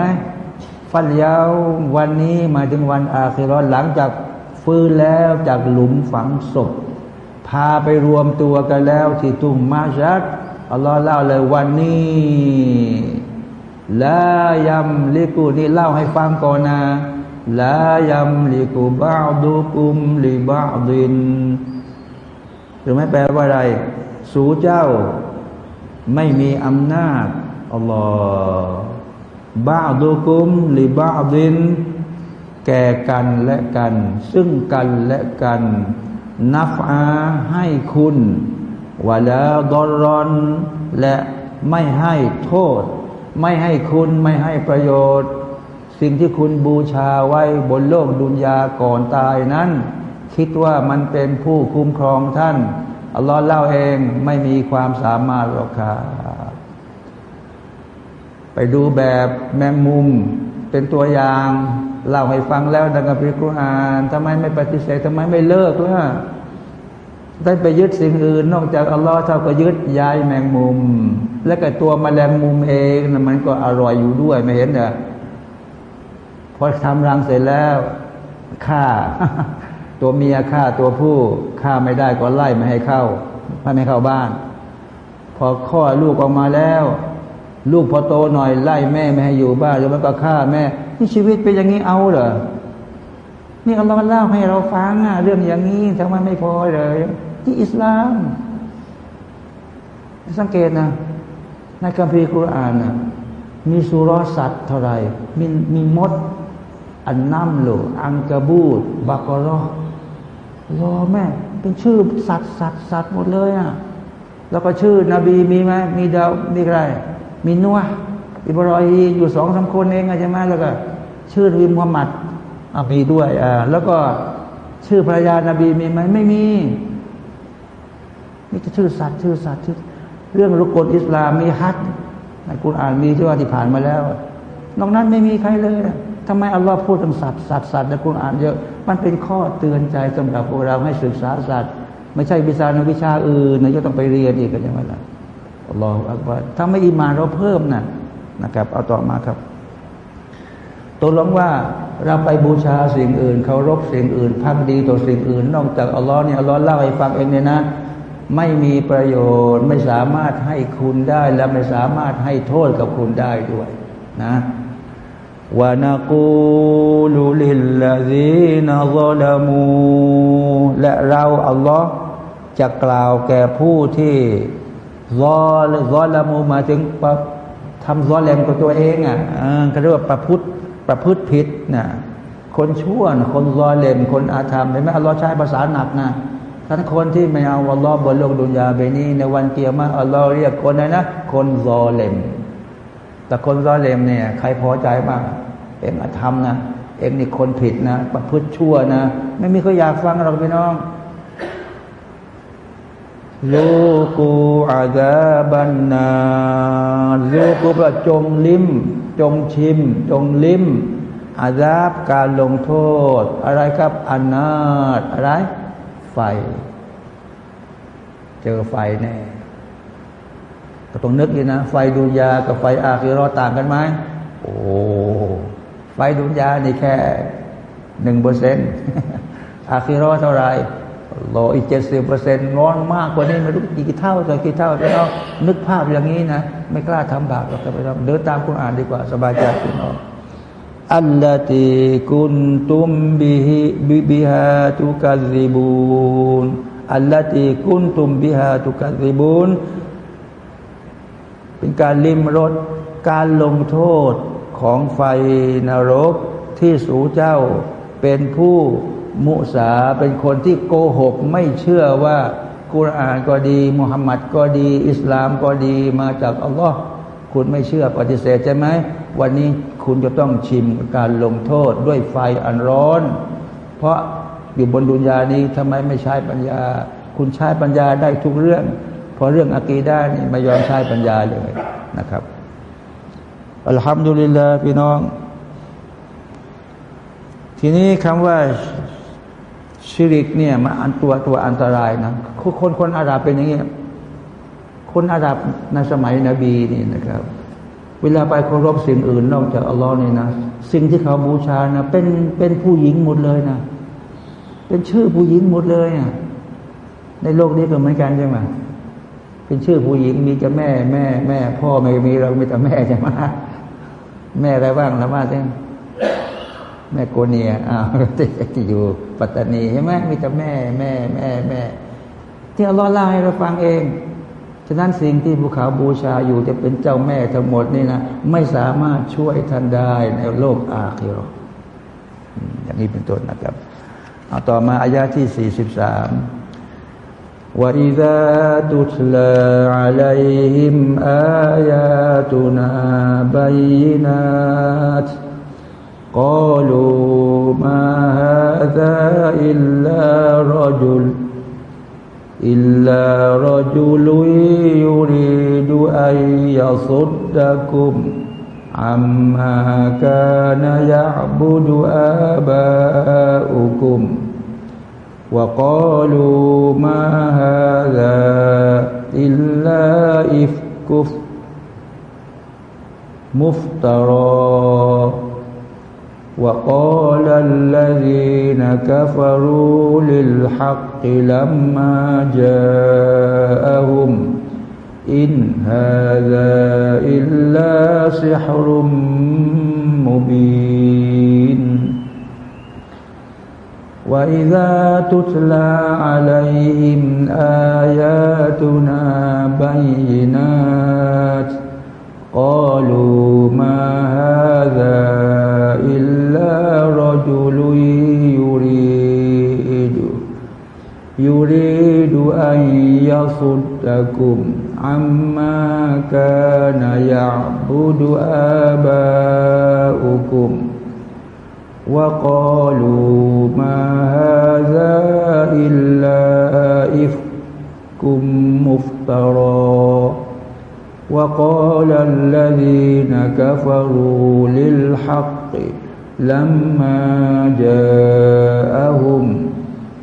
ฟัลยาวมวันนี้หมายถึงวันอาคิรอนหลังจากฟื้นแล้วจากหลุมฝังศพ พ าไปรวมตัวกันแล้วที่ตุ่มมาชัดอัลลอฮ์เล่าเลยวันนี้ลายำลิกูนี่เล่าให้ฟังก่อนนะลายำลิกูบาดูกุมลิบาดินหรือไม่แปลว่าอะไร สูเจ้า ไม่มีอำนาจอัลลอฮ์บาดูกุมลิบาดิน แก่กันและกัน ซึ่งกันและกัน นับอาให้คุณวะแล้วดอรอน และไม่ให้โทษ ไม่ให้คุณไม่ให้ประโยชน์ สิ่งที่คุณบูชาไว้บนโลกดุนยาก่อนตายนั้น คิดว่ามันเป็นผู้คุ้มครองท่านอัลลอฮ์เล่าเองไม่มีความสามารถหรอกครับไปดูแบบแมงมุมเป็นตัวอย่าง เล่าให้ฟังแล้วดังกับพิคุรานทำไมไม่ปฏิเสธทำไมไม่เลิกล่ะได้ไปยึดสิ่งอื่น นอกจากอัลลอฮ์เท่าก็ยึดยายแมงมุม และก็ตัวมแมลงมุมเองนะมันก็อร่อยอยู่ด้วยไม่เห็นเหรอพอทำรังเสร็จแล้วฆ่า ตัวเมียฆ่าตัวผู้ฆ่าไม่ได้ก็ไล่ไม่ให้เข้าไม่ให้เข้าบ้าน พอข้อลูกออกมาแล้ว ลูกพอโตหน่อยไล่แม่ไม่ให้อยู่บ้านแล้วมันก็ฆ่าแม่ นี่ชีวิตเป็นอย่างนี้เอาเหรอนี่อัลลอฮ์เล่าให้เราฟังอะเรื่องอย่างนี้ทำไมไม่พอเลยที่อิสลาม สังเกตนะในคัมภีร์กุรอานนะมีสุรสัตว์เท่าไรมีมีมด อันน้ำโลอังกะบูดบักรอรอแม่ เป็นชื่อสัตว์สัตว์สัตว์หมดเลยอะแล้วก็ชื่อนบีมีไหมมีดาวมีใครมีนัวอิบรอฮีอยู่สองสาคนเองใช่ไหมแล้วก็ ชื่อนบีมุฮัมมัดมีด้วยอ่าแล้วก็ชื่อภรรยานาบีมีไหมไม่มีนี่จะชื่อสัตว์ชื่อสัตว์ชื่อเรื่องรุกลอิสลามมีฮัดในกุรอานมีที่ว่าที่ผ่านมาแล้วนอกนั้นไม่มีใครเลยทำไมอัลลอฮ์พูดถึงสัตว์สัตว์สัตว์ในกุรอานเยอะมันเป็นข้อเตือนใจสำหรับพวกเราให้ศึกษาสัตว์ไม่ใช่วิชาในวิชาอื่นนะจะต้องไปเรียนอีกกันยังไงล่ะอัลลอฮฺอักบารถ้าไม่อิมานเราเพิ่มนะนะครับ เอาต่อมาครับ ตกลงว่าเราไปบูชาสิ่งอื่นเคารพสิ่งอื่นพักดีต่อสิ่งอื่น นอกจากอัลลอฮ์เนี่ยอัลลอฮ์เล่าให้ฟังเองเนี่ยนะ ไม่มีประโยชน์ไม่สามารถให้คุณได้ และไม่สามารถให้โทษกับคุณได้ด้วยนะวานากูลุลิลลาซีนาซอลามูและเราอัลลอฮ์จะกล่าวแก่ผู้ที่รอหรือรอละมูมาถึงทำรอแลมกับตัวเองอะเขาเรียกว่าประพุทธ ประพฤติผิดนะคนชั่วนะคนรอเลมคนอาธรรมเห็นไหมอัลลอฮ์ใช้ภาษาหนักนะท่านคนที่ไม่เอาอัลลอฮ์บนโลกดุนยาเบนี้ในวันเกียรมาอัลลอฮ์เรียกคนไหนนะ คนรอเลมแต่คนรอเลมเนี่ยใครพอใจบ้างเอ็งอาธรรมนะเองนี่คนผิดนะ ประพฤติชั่วนะ ไม่มีใครอยากฟังเราพี่น้อง ลูกูอาซาบันนาลูกูประจงลิ้ม จงชิม จงลิ้มอาซาบการลงโทษ อะไรครับอนาตอะไร ไฟ เจอไฟแน่ก็ต้องนึกดีนะ ไฟดุนยากับไฟอาคิรอต่างกันไหมโอ้ไฟดุนยานี่แค่หนึ่งเปอร์เซ็นต์อาคิรอเท่าไหร่ รออีกเจ็ดสิบเปอร์เซ็นต์ร้อนมากกว่านี้ไม่รู้กี่เท่าจะกี่เท่าจะเอานึกภาพอย่างนี้นะ ไม่กล้าทำบาปหรอกไปทำเดินตามคุณอ่านดีกว่า สบายใจคุณน้องอัลลติกุนตุมบิฮิบิบิฮาตุกัซิบูนอัลลติกุนตุมบิฮาตุกัซิบูนเป็นการลิมรสการลงโทษของไฟนรกที่สูเจ้าเป็นผู้ มุสาเป็นคนที่โกหกไม่เชื่อว่ากุรอานก็ดีมุฮัมมัดก็ดี อิสลามก็ดีมาจากอัลลอฮ์คุณไม่เชื่อปฏิเสธใช่ไหมวันนี้คุณจะต้องชิมการลงโทษด้วยไฟอันร้อน เพราะอยู่บนดุนยานี้ทำไมไม่ใช้ปัญญา คุณใช้ปัญญาได้ทุกเรื่องพอเรื่องอะกีด้านี่ไม่ยอมใช้ปัญญาเลยนะครับอัลฮัมดุลิลลาห์พี่น้อง ทีนี้คำว่า ชิริกเนี่ยมันอันตัวตัวอันตรายนะคนคนอาหรับเป็นอย่างเงี้ยคนอาหรับในสมัยนบีนี่นะครับ เวลาไปเคารพสิ่งอื่นนอกจากอัลลอฮ์นี่นะสิ่งที่เขาบูชานะเป็นเป็นผู้หญิงหมดเลยนะเป็นชื่อผู้หญิงหมดเลยอะในโลกนี้ก็เหมือนกันใช่ไหมเป็นชื่อผู้หญิงมีแต่แม่แม่แม่ พ่อไม่มีเรามีแต่แม่ใช่ไหมแม่อะไรบ้างละมาเต้ แม่โกเนียอ้าวที่อยู่ปัตตานีใช่ไหมมีแต่แม่แม่แม่แม่ ที่อัลลอฮ์เล่าให้เราฟังเอง ฉะนั้นสิ่งที่ภูเขาบูชาอยู่จะเป็นเจ้าแม่ทั้งหมดนี่นะไม่สามารถช่วยท่านได้ในโลกอาคิรออย่างนี้เป็นต้นนะครับเอาต่อมาอายาที่สี่สิบสามว่าอิซาตุสลาอัลัยฮิมอายาตุนาบัยนัต قالوا ما هذا إلا رجل إلا رجل يريد أن يصدكم. عما كان يعبد آباؤكم. وقالوا ما هذا إلا إفك مفترى. وقال الذين كفروا للحق لما جاءهم إن هذا إلا سحر مبين. وإذا تتلى عليهم آياتنا بينات قالوا ما هذا رجل يريد يريد أن يصدكم عما كان يعبد آباؤكم. وقالوا ما هذا إلا إفك مفترى. وقال الذين كفروا للحق لما جاءهم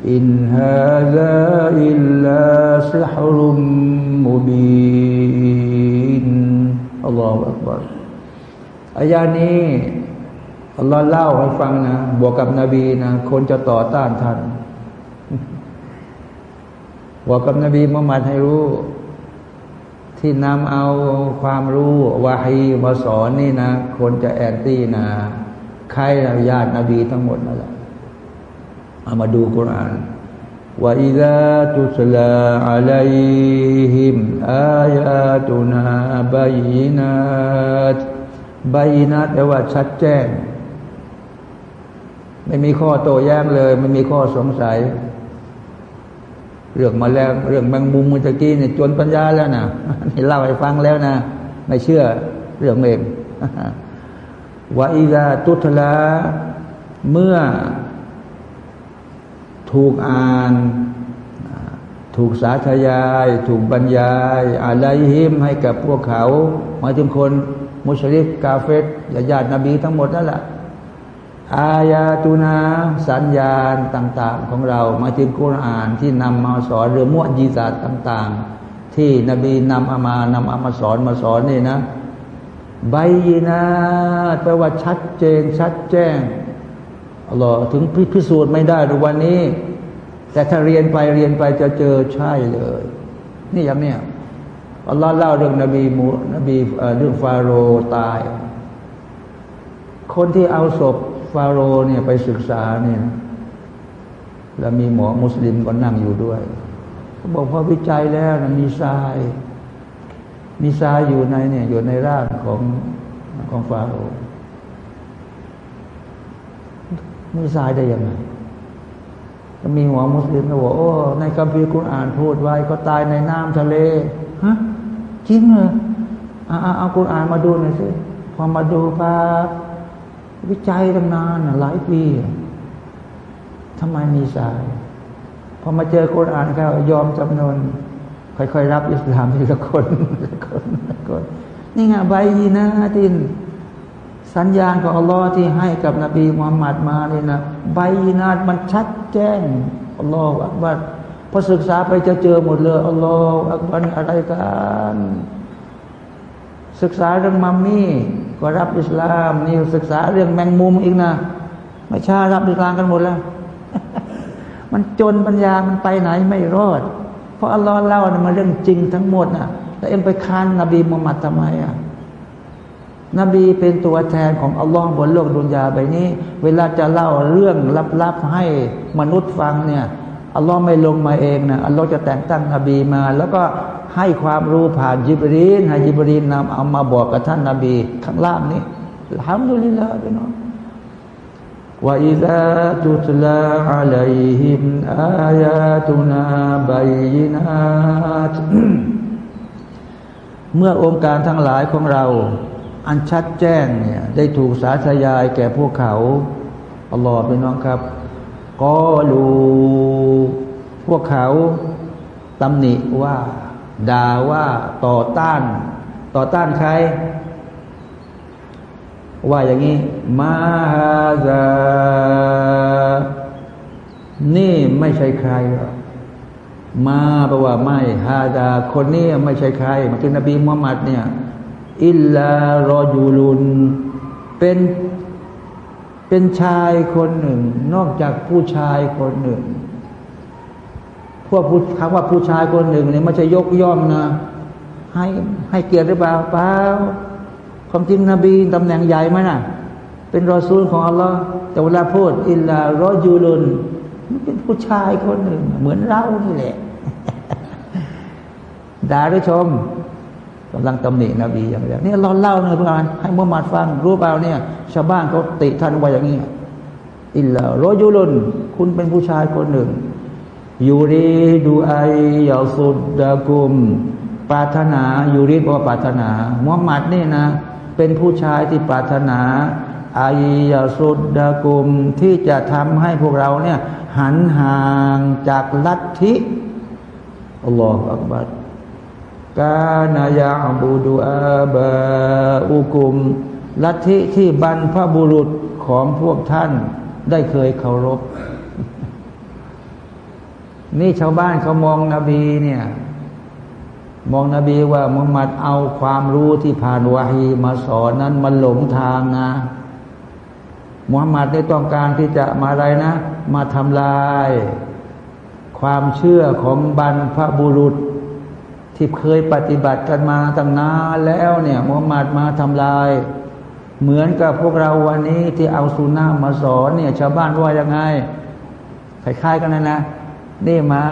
إن هذا إلا سحر مبين الله أكبر อายานี้อัลลอฮ์เล่าให้ฟังนะบวกกับนบีนะคนจะต่อต้านท่านบวกกับนบีมุฮัมมัดให้รู้ที่นำเอาความรู้วาฮีมาสอนนี่นะ คนจะแอนตี้นะ ใครญาตินบีทั้งหมดนั่นแหละเอามาดูกุรานว่าอิดะตุสลาอะลัยฮิมอายาตุนาบายินัตบายินัตแปลว่าชัดแจ้ง ไม่มีข้อโต้แย้งเลย ไม่มีข้อสงสัย เรื่องมาแล้ว เรื่องแมงมุมเมื่อกี้เนี่ยจนปัญญาแล้วนะนี่เล่าให้ฟังแล้วนะ ไม่เชื่อเรื่องเอง ว่าอิดาตุทลาเมื่อถูกอ่าน ถูกสาธยาย ถูกบรรยายอะไรหิมให้กับพวกเขาหมายถึงคนมุชริกกาเฟตญาญาตินบีทั้งหมดนั่นแหละอายาตุนาสัญญาณต่าง ๆ ของเรามาถึงกุรอานที่นำมาสอนเรื่องมุจีศาสต่าง ๆ ที่นบีนำเอามานำเอามาสอนมาสอนนี่นะ ใบยีนาแปลว่าชัดเจน ชัดแจ้งอัลลอฮ์ถึงพิสูจน์ไม่ได้ในวันนี้ แต่ถ้าเรียนไปเรียนไปจะเจอใช่เลย นี่อย่างเนี้ยอัลลอฮ์เล่าเรื่องนบีมูนบีเรื่องฟาโรตาย คนที่เอาศพฟาโรเนี่ยไปศึกษาเนี่ยแล้วมีหมอมุสลิมก็นั่งอยู่ด้วยเขาบอกพอวิจัยแล้วนะมีทราย มีทรายอยู่ในเนี่ยอยู่ในร่างของของฟาโรห์มีทรายได้ยังไงก็มีหัวมุสลิมก็บอกโอ้ในคัมภีร์กุณอ่านพูดไว้ก็ตายในน้ำทะเลฮะจริงเหรอเอาเอากุณอ่านมาดูหน่อยสิพอมาดูปั๊บวิจัยตั้งนานหลายปีทำไมมีสาย พอมาเจอคนอ่านเขายอมจำนวน ค่อยๆรับอิสลามทีละคนละคนละคนนี่ไงใบยีนาติน สัญญาณของอัลลอฮ์ที่ให้กับนบีมุฮัมมัดมาเนี่ยนะใบีนาดมันชัดแจ้งอัลลอฮ์อักบัดพอศึกษาไปจะเจอหมดเลยอัลลอฮ์อักบัดอะไรกันศึกษาเรื่องมัมมี่ก็รับอิสลามนี่ศึกษาเรื่องแมงมุมอีกนะไม่ใช่รับอิสลามกันหมดแล้ว มันจนปัญญามันไปไหนไม่รอด เพราะอัลลอฮ์เล่านะมาเรื่องจริงทั้งหมดนะแล้วเอ็มไปค้านนบีมุฮัมมัดทำไมอะนบีเป็นตัวแทนของอัลลอฮ์บนโลกดุนยาใบนี้ เวลาจะเล่าเรื่องลับๆให้มนุษย์ฟังเนี่ยอัลลอฮ์ไม่ลงมาเองนะอัลลอฮ์จะแต่งตั้งนบีมา แล้วก็ให้ความรู้ผ่านจิบรีนให้จิบรีนนำเอามาบอกกับท่านนบีข้างล่างนี้ห้ามดุลิลาพี่น้อง وإذا تتلى عليهم آياتنا بينات เมื่อองค์การทั้งหลายของเรา อันชัดแจ้งเนี่ยได้ถูกสาธยายแก่พวกเขาอัลลอฮ์พี่น้องครับก็รู้พวกเขาตำหนิว่าด่าว่าต่อต้าน ต่อต้านใคร ว่าอย่างนี้มาฮาซานี่ไม่ใช่ใครหรอกมาแปลว่าไม่ฮาดาคนนี้ไม่ใช่ใครมันคือนบีมุฮัมมัดเนี่ยอิลลารอยูลุนเป็นเป็นชายคนหนึ่ง นอกจากผู้ชายคนหนึ่ง พวกผู้คำว่าผู้ชายคนหนึ่งเนี่ยไม่ใช่ยกย่องนะ ให้ให้เกียรติหรือเปล่าเปล่า ความจริงนบีตำแหน่งใหญ่ไหมนะเป็นรอซูลของอัลลอฮ์แต่เวลาพูดอิลลารอยูลุนเป็นผู้ชายคนหนึ่ง เหมือนเรานี่แหละด่าหรือชมกำลังตำหนินบีอย่างเดียวนี่เราเล่าเนื่องานให้มุฮัมมัดฟังรู้เปล่าเนี่ย ชาวบ้านเขาติท่านว่าอย่างนี้อิลลารอยูลุนคุณเป็นผู้ชายคนหนึ่งยูรีดูไอยาสุดดากุมปรารถนายูรีบอกว่าปรารถนามุฮัมมัดนี่นะ เป็นผู้ชายที่ปรารถนาอายาสุดดากุมที่จะทำให้พวกเราเนี่ยหันห่างจากลัทธิอัลลอฮฺอักบัรกานายาบูดูอาบาอุกุม ลัทธิที่บรรพบุรุษของพวกท่านได้เคยเคารพ นี่ชาวบ้านเขามองนบีเนี่ย มองนบีว่ามุฮัมมัดเอาความรู้ที่ผ่านวาฮีมาสอนนั้นมันหลงทางนะมุฮัมมัดได้ต้องการที่จะมาอะไรนะ มาทำลาย ความเชื่อของบรรพบุรุษ ที่เคยปฏิบัติกันมาตั้งนานแล้วเนี่ยมุฮัมมัดมาทำลาย เหมือนกับพวกเราวันนี้ที่เอาสุนามาสอนเนี่ยชาวบ้านว่ายังไงคล้ายๆกันนะนะนี่มา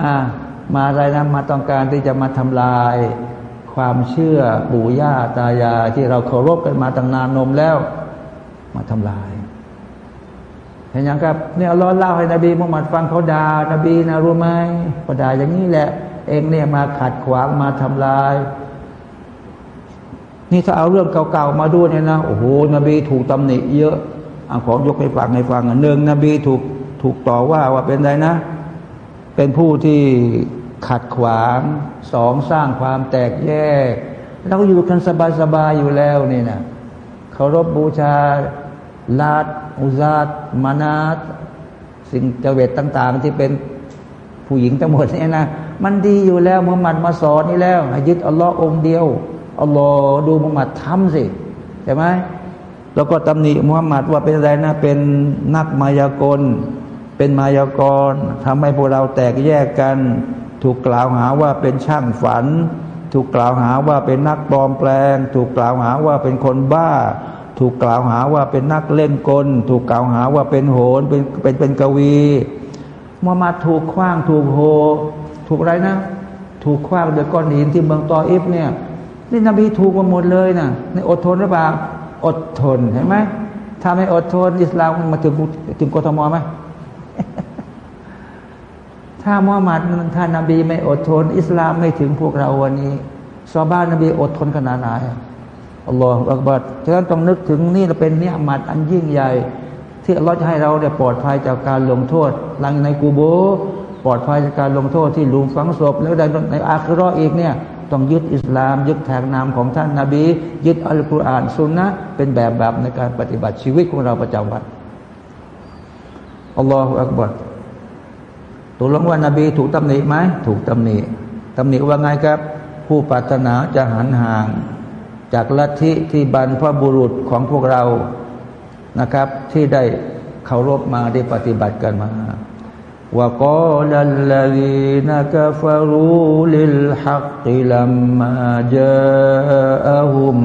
มาอะไรนะมาต้องการที่จะมาทำลายความเชื่อปู่ย่าตายายที่เราเคารพกันมาตั้งนานนมแล้ว มาทำลายเห็นยังครับเนี่ยเราเล่าให้นบีมุฮัมมัดฟังเขาด่านบีนะรู้ไหมก็ด่าอย่างนี้แหละ เองเนี่ยมาขัดขวางมาทำลาย นี่ถ้าเอาเรื่องเก่าๆมาดูเนี่ยนะโอ้โหนบีถูกตำหนิเยอะเอาของยกให้ฟังให้ฟังหนึ่งนบีถูกถูกต่อว่าว่าเป็นไรนะ เป็นผู้ที่ ขัดขวางสองสร้างความแตกแยก เราอยู่กันสบายๆอยู่แล้วนี่นะเคารพบูชาลาดอุซาตมานาตสิ่งเจเวตต่าง ๆ ที่เป็นผู้หญิงทั้งหมดเนี่ยนะมันดีอยู่แล้วมุฮัมมัดมาสอนนี่แล้วยึดอัลลอฮ์องเดียวอัลลอฮ์ดูมุฮัมมัดทำสิใช่ไหมแล้วก็ตำหนิมุฮัมมัดว่าเป็นอะไรนะเป็นนักมายากล เป็นมายากรทำให้พวกเราแตกแยกกัน ถูกกล่าวหาว่าเป็นช่างฝัน ถูกกล่าวหาว่าเป็นนักปลอมแปลง ถูกกล่าวหาว่าเป็นคนบ้า ถูกกล่าวหาว่าเป็นนักเล่นกล ถูกกล่าวหาว่าเป็นโหนเป็นเป็นเป็นกวีมุฮัมมัดถูกคว้างถูกโห ถูกอะไรนะ ถูกคว้างด้วยก้อนหินที่เมืองตออิฟเนี่ยนี่นบีถูกมาหมดเลยนะในอดทนหรือเปล่าอดทนเห็นไหมถ้าไม่อดทนอิสลามมาถึงถึงกทมไหม ถ้ามุฮัมมัดท่านนบีไม่อดทน อิสลามไม่ถึงพวกเราวันนี้ซอบ้านนบีอดทนขนาดไหนอัลลอฮฺอักบัดฉะนั้นต้องนึกถึงนี่เป็นเนื้อมัดอันยิ่งใหญ่ ที่อัลลอฮฺจะให้เราเนี่ยปลอดภัยจากการลงโทษ หลังในกูโบปลอดภัยจากการลงโทษที่หลุมฝังศพ แล้วในอาคิรออีกเนี่ยต้องยึดอิสลาม ยึดแทงนามของท่านนาบี ยึดอัลกุรอานสุนนะเป็นแบบแบบในการปฏิบัติชีวิตของเราประจำวันอัลลอฮฺอักบัร ตกลงว่านาบีถูกตำหนิไหมถูกตำหนิตำหนิว่าไงครับ ผู้ปรารถนาจะหันห่าง จากลัทธิที่บรรพบุรุษของพวกเรานะครับ ที่ได้เคารพมาได้ปฏิบัติกันมาว่าก็ลัลลวีนักฟารูลิลฮักติลัมมาจอาอุม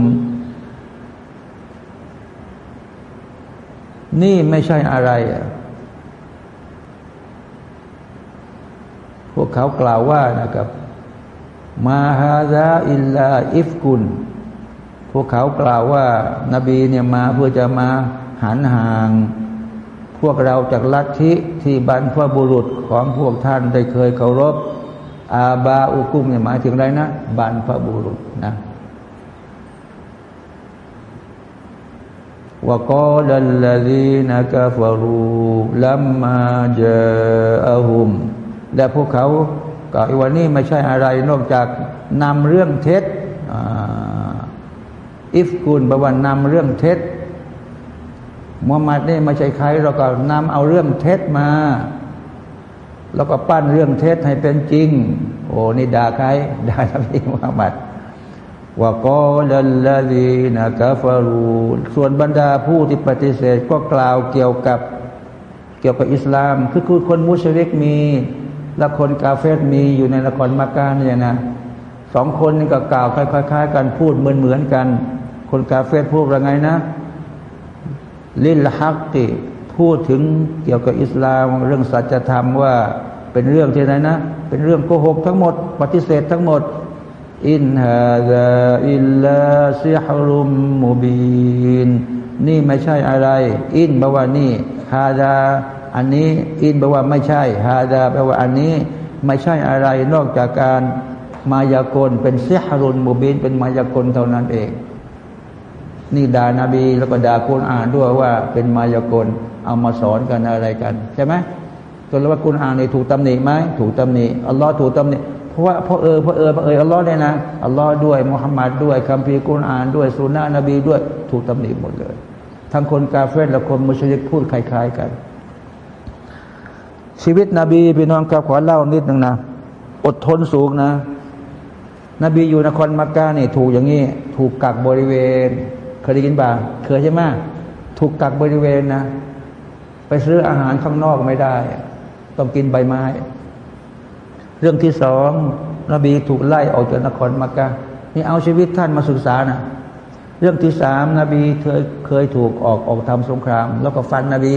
นี่ไม่ใช่อะไรอะ พวกเขากล่าวว่านะครับ มาฮาซาอิลลาอิฟกุล พวกเขากล่าวว่า นบีเนี่ยมาเพื่อจะมาหันห่าง พวกเราจากลัทธิที่บรรพบุรุษของพวกท่านได้เคยเคารพ อาบาอุกุมเนี่ยหมายถึงอะไรนะบรรพบุรุษนะวกอลัลลดีนักฟารูลัมมาเจอฮุม และพวกเขาก็วันนี้ไม่ใช่อะไรนอกจากนำเรื่องเท็จอิฟกุลบวันนำเรื่องเท็จมุฮัมมัดนี่ไม่ใช่ใครเราก็นำเอาเรื่องเท็จมา แล้วก็ปั้นเรื่องเท็จให้เป็นจริง โอ้นี่ด่าใครด่าท่านมุฮัมมัดว่ากอลัลลดีนะกาฟารูส่วนบรรดาผู้ที่ปฏิเสธก็กล่าวเกี่ยวกับเกี่ยวกับอิสลาม คือคือคนมุชริกมี และคนกาเฟตมีอยู่ในละครมักกะเนี่ยนะสองคนนี่ก็กล่าวคล้ายๆกันพูดเหมือนเหมือนกัน คนกาเฟตพูดอะไรนะ للحقพูดถึงเกี่ยวกับอิสลามเรื่องสัจธรรมว่าเป็นเรื่องที่ไหนนะ เป็นเรื่องโกหกทั้งหมด ปฏิเสธทั้งหมด إن هذا إلا سحر مبينนี่ไม่ใช่อะไร อินบว่านี่ฮาดา อันนี้อินแปลว่าไม่ใช่ฮาดาแปลว่าอันนี้ไม่ใช่อะไรนอกจากการมายากลเป็นسحر مبينเป็นมายากลเท่านั้นเอง นี่ด่านาบีแล้วก็ด่าคุณอ่านด้วยว่าเป็นมายากลเอามาสอนกันอะไรกันใช่ไหมตัวเรว่าคุณอ่านในถูกตำหนิไหมถูกตำหนิอัลลอฮ์ถูกตำหนิเพราะว่าเพราะเออเพราะเออพระเอออัลลอฮ์เนี่ยนะอัลลอฮ์ด้วยมุฮัมมัดด้วยคัมภีร์กุณอ่านด้วยสุนนะนบีด้วยถูกตำหนิหมดเลย ทั้งคนกาเฟรและคนมุชลิกพูดคล้าย ๆ กัน ชีวิตนบีพี่น้องครับขอเล่านิดหนึ่งนะอดทนสูงนะ นบีอยู่นครมักกะนี่ถูกอย่างนี้ ถูกกักบริเวณ เคยได้ยินบ่าเคยใช่ไหมถูกกักบริเวณนะ ไปซื้ออาหารข้างนอกไม่ได้ ต้องกินใบไม้ เรื่องที่สองนบีถูกไล่ออกจากนครมักกะนี่เอาชีวิตท่านมาศึกษานะเรื่องที่สามนบีเคยเคยถูกออกออกทำสงคราม แล้วก็ฟันนบี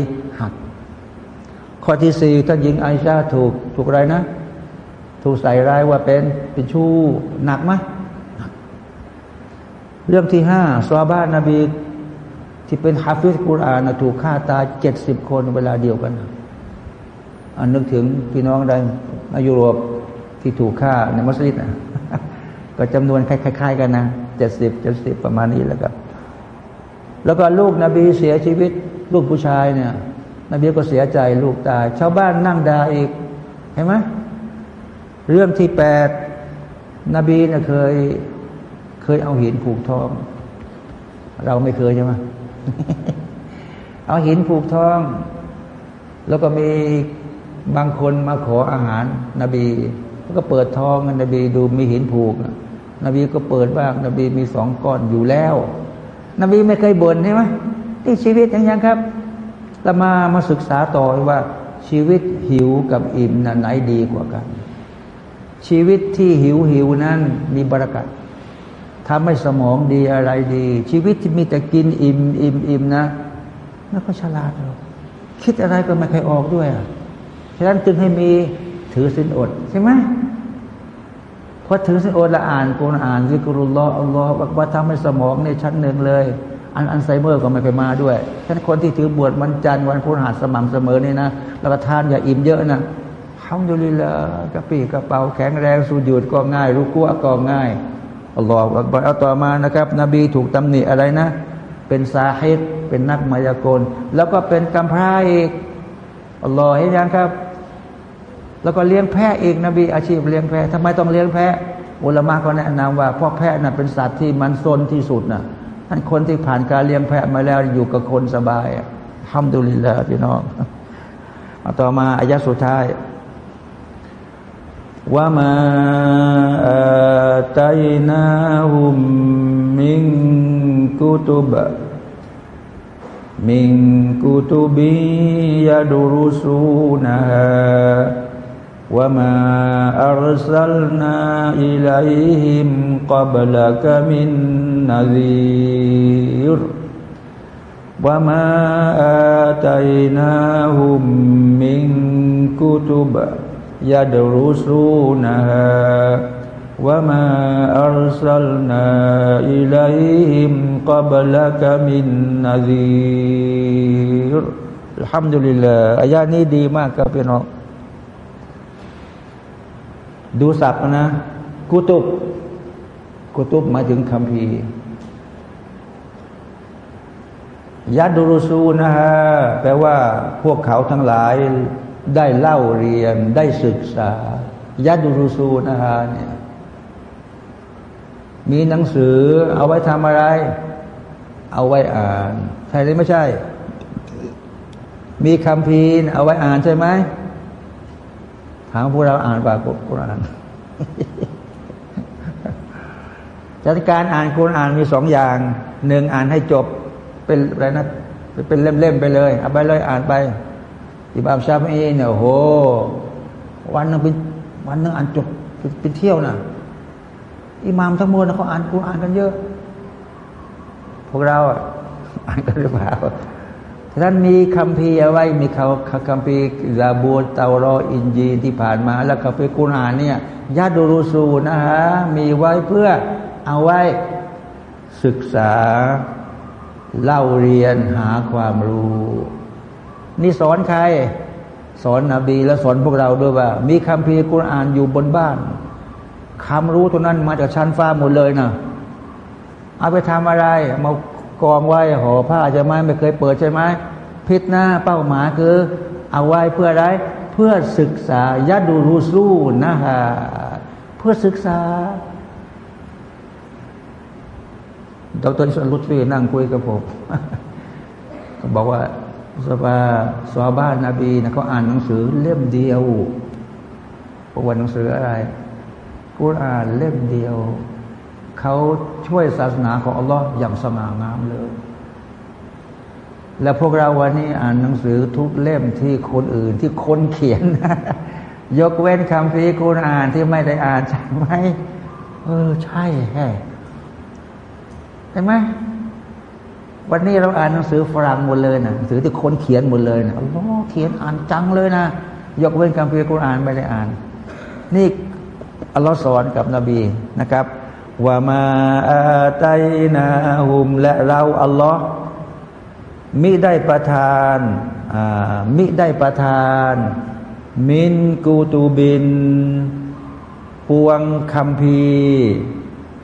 ข้อที่สี่ท่านหญิงไอชาถูกถูกอะไรนะ ถูกใส่ร้ายว่าเป็นเป็นชู้หนักไหมเรื่องที่ห้าซาบ้านนบีที่เป็นฮาฟิสกุรอานถูกฆ่าตายเจ็ดสิบคนเวลาเดียวกันอันนึกถึงพี่น้องใดในยุโรปที่ถูกฆ่าในมัสยิดนะก็จำนวนคล้ายๆกันนะเจ็ดสิบเจ็ดสิบประมาณนี้แล้วก็แล้วก็ลูกนบีเสียชีวิต ลูกผู้ชายเนี่ย นบีก็เสียใจลูกตาย ชาวบ้านนั่งด่าอีก เห็นไหมเรื่องที่แปดนบีเนี่ยเคย เคยเอาหินผูกท้อง เราไม่เคยใช่ไหมเอาหินผูกท้อง แล้วก็มีบางคนมาขออาหาร นบีแล้วก็เปิดท้องนบีดูมีหินผูก นบีก็เปิดบ้างนบีมีสองก้อนอยู่แล้ว นบีไม่เคยบ่นใช่ไหมที่ชีวิตอย่างยังครับ แต่มามาศึกษาต่อว่าชีวิตหิวกับอิ่มนั้นไหนดีกว่ากัน ชีวิตที่หิวหิวนั้นมีบรารกัดทำให้สมองดีอะไรดี ชีวิตที่มีแต่กินอิ่มอิ่มอิ่มนะไม่ค่อยฉลาดหรอกคิดอะไรก็ไม่เคยออกด้วยฉะนั้นจึงให้มีถือสินอดใช่ไหมพอถือสินอดละอ่านกุรอ่านซิกรุลลอฮ์อัลลอฮ์ว่าทำให้สมองในชั้นหนึ่งเลย อันอัลไซเมอร์ก็ไม่เคยมาด้วยฉะนั้นคนที่ถือบวชวันจันทร์วันพฤหัสสม่ำเสมอนี่นะแล้วก็ทานอย่าอิ่มเยอะนะฮัมดุลิลละกระปรี้กระเปร่าแข็งแรงสูญหยุดก็ง่ายรุกัวะก็ง่ายอัลลอฮฺบอกเอาต่อมานะครับ นบีถูกตำหนิอะไรนะ เป็นساحرเป็นนักมายากล แล้วก็เป็นกำพร้าอีกอัลลอฮฺเห็นยังครับ แล้วก็เลี้ยงแพะอีกนบีอาชีพเลี้ยงแพะทำไมต้องเลี้ยงแพะอุลามะก็แนะนำว่าพราะแพะน่ะเป็นสัตว์ที่มันซนที่สุดน่ะ ท่านคนที่ผ่านการเลี้ยงแพะมาแล้วอยู่กับคนสบายห้ามดุลิลาพี่น้องต่อมาอายะสุดท้ายว่ามาตยนาหุมมิงกุตุบมิงกุตุบียาดุรุสูนะะ وما أرسلنا إليهم قبلك من نذير وما آتيناهم من كتب يدرسونها وما أرسلنا إليهم قبلك من نذير الحمد لله อายานี้ดีมากครับพี่น้อง ดูศัพท์นะ กุตุบ กุตุบมาถึงคำพียัดูรุซูนะฮะแปลว่าพวกเขาทั้งหลายได้เล่าเรียนได้ศึกษายัดูรุซูนะฮะเนี่ยมีหนังสือเอาไว้ทำอะไร เอาไว้อ่าน ใช่หรือไม่ใช่ มีคำพีนเอาไว้อ่านใช่ไหม ถามพวกเราอ่านป่ากุรอานจัดการอ่านกุรอานมีสองอย่างหนึ่งอ่านให้จบเป็นอะไรนะเป็นเล่มๆไปเลยเอาไปเลยอ่านไปอิบามชาฟีเนี่ยโห วันนึงเป็นวันนึงอ่านจบเป็นเที่ยวนะ่ะอิหมามทั้งหมดเขาอ่านกุรอานกันเยอะ พวกเราอ่านกันหรือเปล่า ท่านมีคำพีเอาไว้มีเขาคำพีซาบูตเตารออินจีที่ผ่านมา แล้วคำพีกุรอานเนี่ยญาติรูซูนะฮะมีไว้เพื่อเอาไว้ศึกษาเล่าเรียนหาความรู้ นี่สอนใคร สอนนบีและสอนพวกเราด้วยว่า มีคำพีกุรอานอยู่บนบ้านคำรู้ตัวนั้นมาจากชั้นฟ้าหมดเลยนะเอาไปทำอะไรมา กองไว้ห่อผ้าใช่ไหมไม่เคยเปิดใช่ไหมพิษหน้าเป้าหมายคือ เอาไว้เพื่ออะไรเพื่อศึกษายัดูรูสู้นะฮะเพื่อศึกษาดรชลุตฟีนั่งคุยกับผมเขาบอกว่าสบาสวาบ้านนบีนะเขาอ่านหนังสือเล่มเดียวบอกว่าหนังสืออะไรกุรอานเล่มเดียว เขาช่วยศาสนาของอัลลอฮ์อย่างสง่างามเลย และพวกเราวันนี้อ่านหนังสือทุกเล่มที่คนอื่นที่คนเขียน ยกเว้นคำพีกุรอานที่ไม่ได้อ่านใช่ไหมเออใช่แฮ่เห็นไหมวันนี้เราอ่านหนังสือฝรั่งหมดเลยนะหนังสือที่คนเขียนหมดเลยนะอัลลอฮ์เขียนอ่านจังเลยนะยกเว้นคำพีกุรอานไม่ได้อ่าน นี่อัลลอฮ์สอนกับนบีนะครับ ว่ามาอาตัยนาหุม และเราอัลลอฮ์มิได้ประทานมิได้ประทาน มินกูตูบินปวงคำพี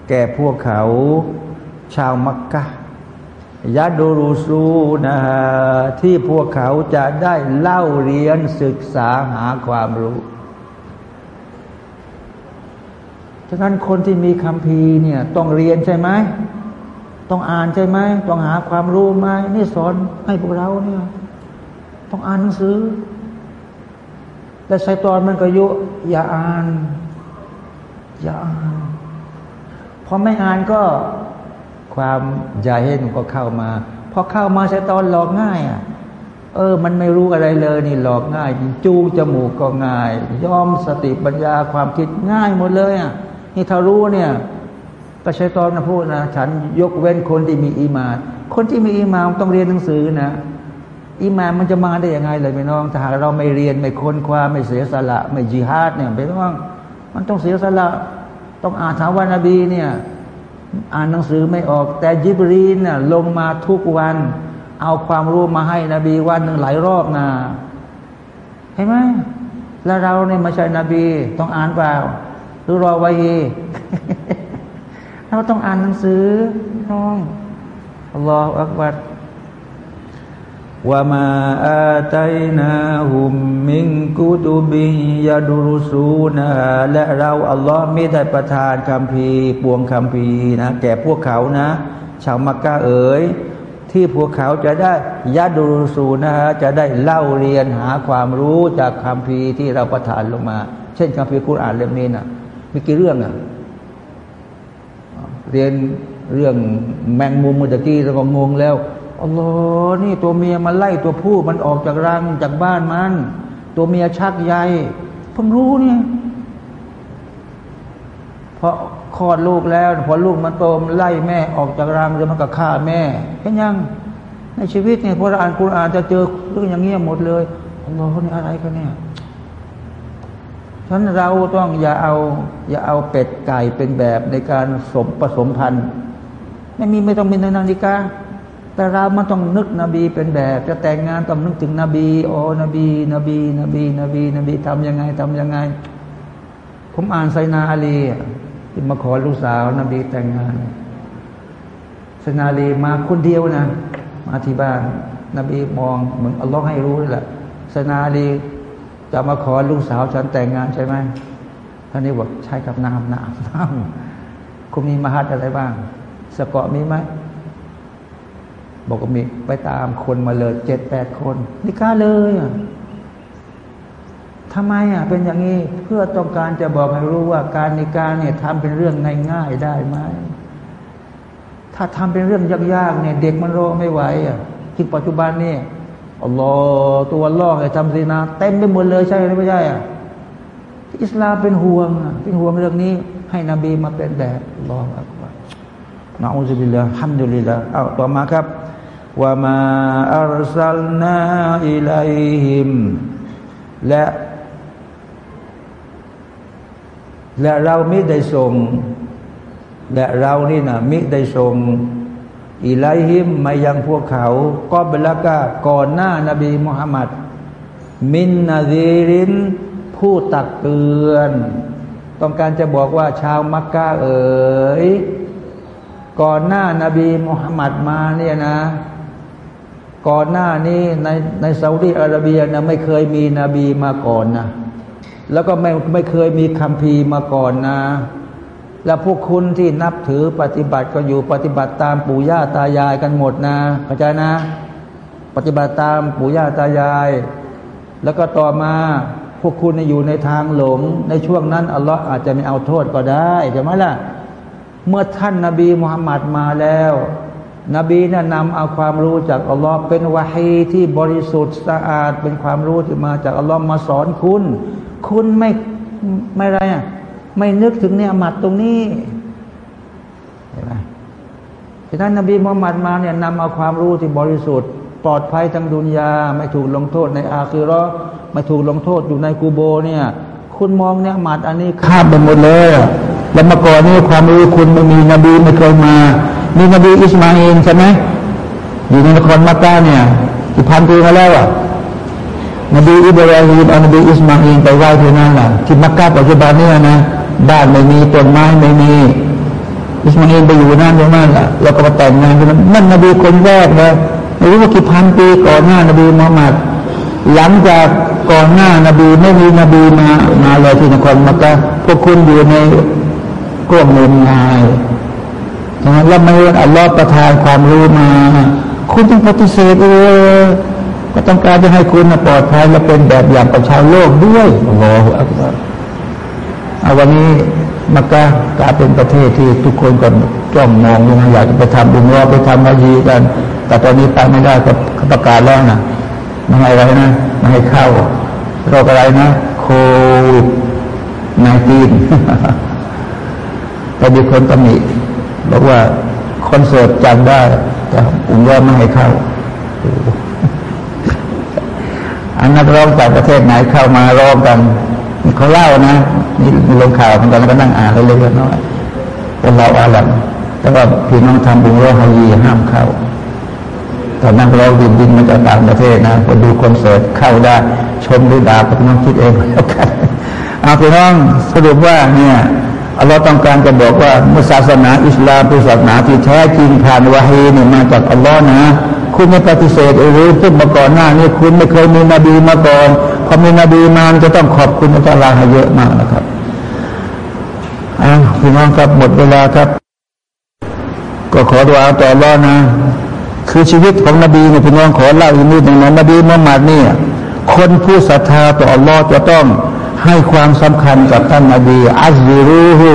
แก่พวกเขา ชาวมักกะยาดูรูซูนะฮะที่พวกเขาจะได้เล่าเรียนศึกษาหาความรู้ ฉะนั้นคนที่มีคำพีเนี่ยต้องเรียนใช่ไหม ต้องอ่านใช่ไหม ต้องหาความรู้ไหมนี่สอนให้พวกเราเนี่ย ต้องอ่านหนังสือ แต่ไซตอนมันก็ยุ อย่าอ่าน อย่าอ่าน พอไม่อ่านก็ความใหญ่เห็นก็เข้ามา พอเข้ามาไซตอนหลอกง่ายอะเออ มันไม่รู้อะไรเลย นี่หลอกง่ายจูงจมูกก็ง่าย ยอมสติปัญญาความคิดง่ายหมดเลยอะ นี่ถ้ารู้เนี่ยก็ใช้ตอนนะพูดนะฉันยกเว้นคนที่มีอีมาน คนที่มีอีมานต้องเรียนหนังสือนะอีมานมันจะมาได้ยังไงเลยพี่น้องถ้าหากเราไม่เรียนไม่ค้นคว้าไม่เสียสละ ไม่จิฮาดเนี่ยพี่น้องมันต้องเสียสละ ต้องอ่านถาวานบีเนี่ยอ่านหนังสือไม่ออก แต่ยิบรีนน่ยลงมาทุกวัน เอาความรู้มาให้นบีวันหนึ่งหลายรอบนะเห็นไหมแล้วเราเนี่ยม่ใช่นบีต้องอ่านเปล่า หรือรอไว้เราต้องอ่านหนังสือน้องอัลลอฮฺอักบัดว่ามาอาตัยนาหุมมิงกุตุบิยาดุรุสูนะและเราอัลลอฮ์ไม่ได้ประทานคำพีปวงคำพีนะแก่พวกเขานะ ชาวมักกะเอ๋ยที่พวกเขาจะได้ยาดูรุสูนะฮะจะได้เล่าเรียนหาความรู้จากคำพีที่เราประทานลงมา เช่นคำพีคุรอานเล่มนี้นะ มีกี่เรื่องอะเรียนเรื่องแมงมุมมุตะกี้เราก็งงแล้วอัลลอนี่ตัวเมียมันไล่ตัวผู้มันออกจากรังจากบ้านมัน ตัวเมียชักใยเพิ่งรู้เนี่ยพอคลอดลูกแล้ว พอลูกมันโตมันไล่แม่ออกจากรังแล้วมันก็ฆ่าแม่เห็นยังในชีวิตเนี่ยพอเราอ่านคุรานจะเจอเรื่องอย่างเงี้ยหมดเลยอัลลอฮ์นี่อะไรกันเนี่ย ฉะนั้นเราต้องอย่าเอา อย่าเอาเป็ดไก่เป็นแบบในการสมผสมพันธุ์ไม่มีไม่ต้องมีในนาฬิกาแต่เรามันต้องนึกนบีเป็นแบบ จะแต่งงานต้องนึกถึงนบีโอ้นบี นบี นบี นบี นบีทำยังไงทำยังไง ผมอ่านไซนาอาลีที่มาขอลูกสาว นบีแต่งงานไซนาอาลีมาคนเดียวนะ มาที่บ้าน นบีมองเหมือนอัลลอฮ์ให้รู้แหละไซนาอาลี จะมาขอลูกสาวฉันแต่งงานใช่ไหมท่านนี้บอกใช่กับน้ำน้ำน้ำคุณมีมหัดอะไรบ้าง สกอมีไหมบอกว่ามีไปตามคนมาเลยเจ็ดแปดคนนี่กล้าเลยอะทำไมอะเป็นอย่างนี้เพื่อต้องการจะบอกให้รู้ว่าการในการเนี่ยทำเป็นเรื่องง่ายๆได้ไหมถ้าทำเป็นเรื่องยากๆเนี่ย เด็กมันรอไม่ไหวอะที่ปัจจุบันนี่ อัลลอฮ์ตัวล่อไอ้ทำซีนาเต็มไปหมดเลยใช่หรือไม่ใช่อะอิสลามเป็นห่วงเป็นห่วงเรื่องนี้ ให้นบีมาเป็นแบบรองอักบารนะอูซุบิลลาฮัมดุลิลลาเอาต่อมาครับว่ามาอัลซัลนาอิลัยฮิมและและเราไม่ได้ส่งและเรานี่นะมิได้ส่ง อิไลฮิมมายังพวกเขาก็เบลกะก่อนหน้านาบีมุฮัมมัดมินนาซีรินผู้ตักเตือน ต้องการจะบอกว่าชาวมักกะเอ๋ยก่อนหน้านาบีมุฮัมมัดมาเนี่ยนะ ก่อนหน้านี้ในในซาอุดีอาระเบียนะไม่เคยมีนบีมาก่อนนะแล้วก็ไม่ไม่เคยมีคัมภีร์มาก่อนนะ แล้วพวกคุณที่นับถือปฏิบัติก็อยู่ปฏิบัติตามปู่ย่าตายายกันหมดนะเข้าใจนะ ปฏิบัติตามปู่ย่าตายาย แล้วก็ต่อมาพวกคุณอยู่ในทางหลง ในช่วงนั้นอัลลอฮ์อาจจะไม่เอาโทษก็ได้ใช่ไหมล่ะ เมื่อท่านนาบีมุฮัมมัดมาแล้ว นบีนะ่ะนำเอาความรู้จากอัลลอฮ์เป็นวาฮีที่บริสุทธิ์สะอาด เป็นความรู้ที่มาจากอัลลอฮ์มาสอนคุณ คุณไม่ไม่ไรอะ ไม่นึกถึงเนี่ยมัดตรงนี้เห็นไหมที่นั้นนบีมุฮัมมัดมาเนี่ยนำเอาความรู้ที่บริสุทธิ์ ปลอดภัยทางดุนยา ไม่ถูกลงโทษในอาคิรอไม่ถูกลงโทษอยู่ในกูโบเนี่ย คุณมองเนี่ยมัดอันนี้ข้ามไปหมดเลย แล้วมาก่อนนี่ความรู้คุณไม่มีนบีไม่เคยมา มีนบีอิสมาอิลใช่ไหมอยู่ในนครมักกะเนี่ยที่พันปีมาแล้วอะนบีอิบราฮิมอานบีอิสมาอิลไปไหว้ที่นั่นแหละที่มักกะปัจจุบันนี่นะ บ้านไม่มีต้นไม้ไม่มีอิสมาอิลไปอยู่นั่นตรงนั้นแหละแล้วก็มาแต่งงานกันนั่นนบีคนแรกเลยไม่รู้ว่ากี่พันปีก่อนหน้านบีมุฮัมมัดหลังจากก่อนหน้านบีไม่มีนบีมามาเลยที่นครมักกะพวกคุณอยู่ในกล้วงเงินงายแล้วไม่อัลลอฮ์ประทานความรู้มา คุณต้องปฏิเสธเออก็ต้องการจะให้คุณปลอดภัยและเป็นแบบอย่างกับชาวโลกด้วยโอ้โห เอาวันนี้มักกะกลายเป็นประเทศที่ทุกคนก็จ้องมองยังอยากจะไปทำบุญรอไปทำมายีกัน แต่ตอนนี้ไปไม่ได้ก็ประกาศแล้วนะไม่ให้อะไรนะไม่ให้เข้าโรคอะไรนะ โควิดนตีนแต่มีคนตำหนิบอกว่าคอนเสิร์ตจำได้ แต่อุ้มว่าไม่ให้เข้าอันนักร้องจากประเทศไหนเข้ามาร้องกัน เขาเล่านะนี่มีลงข่าวเหมือนกันแล้วก็นั่งอ่านเล็กๆน้อยเป็นเราอาลัมแต่ว่าพี่น้องทำบุญร้องฮายีห้ามเข้าตอนนั้นเราบินบินมาจากต่างประเทศนะพอดูคอนเสิร์ตเข้าได้ชมดูดาพี่น้องคิดเองแล้วกันเอาพี่น้องสรุปว่าเนี่ยอัลลอฮ์ต้องการจะบอกว่ามุศาสนาอิสลามเป็นศาสนาที่แท้จริงผ่านวะฮีเนี่ยมาจากอัลลอฮ์นะ คุณไม่ปฏิเสธหรือพูดมาก่อนหน้านี้คุณไม่เคยมีนบีมาก่อน พอมีนบีมาจะต้องขอบคุณอัลลอฮ์เยอะมากนะครับอ่าพี่น้องครับหมดเวลาครับ ก็ขอดูอาต่อรอนะ คือชีวิตของนบีเนี่ยพี่น้องขอเล่าอีกนิดหนึ่งนะนบีมุฮัมมัดเนี่ยคนผู้ศรัทธาต่ออัลลอฮ์จะต้องให้ความสำคัญกับท่านนบีอัซซิรูฮู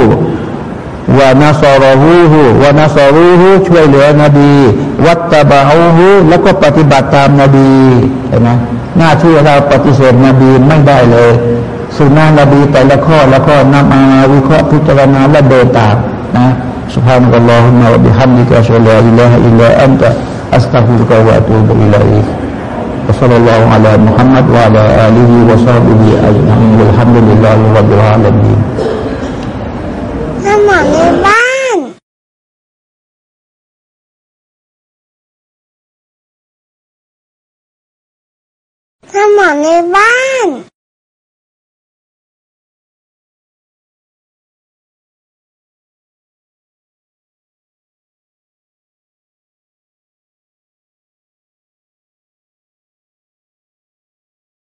วานาซอรูฮูวานาซอรูฮูช่วยเหลือนบี วัตตะบะฮูฮูแล้วก็ปฏิบัติตามนบีเห็นไหม หน้าที่เราปฏิเสธนบีไม่ได้เลยสุนนะนบีแต่ละข้อแล้วก็นำมาวิเคราะห์พิจารณาและเดินตามนะ سبحانك اللهم وبحمدك أشهد أن لا إله إلا أنت أستغفرك وأتوب إليك وصلى الله على محمد وعلى آله وصحبه أجمعين والحمد لله رب العالمين 你妈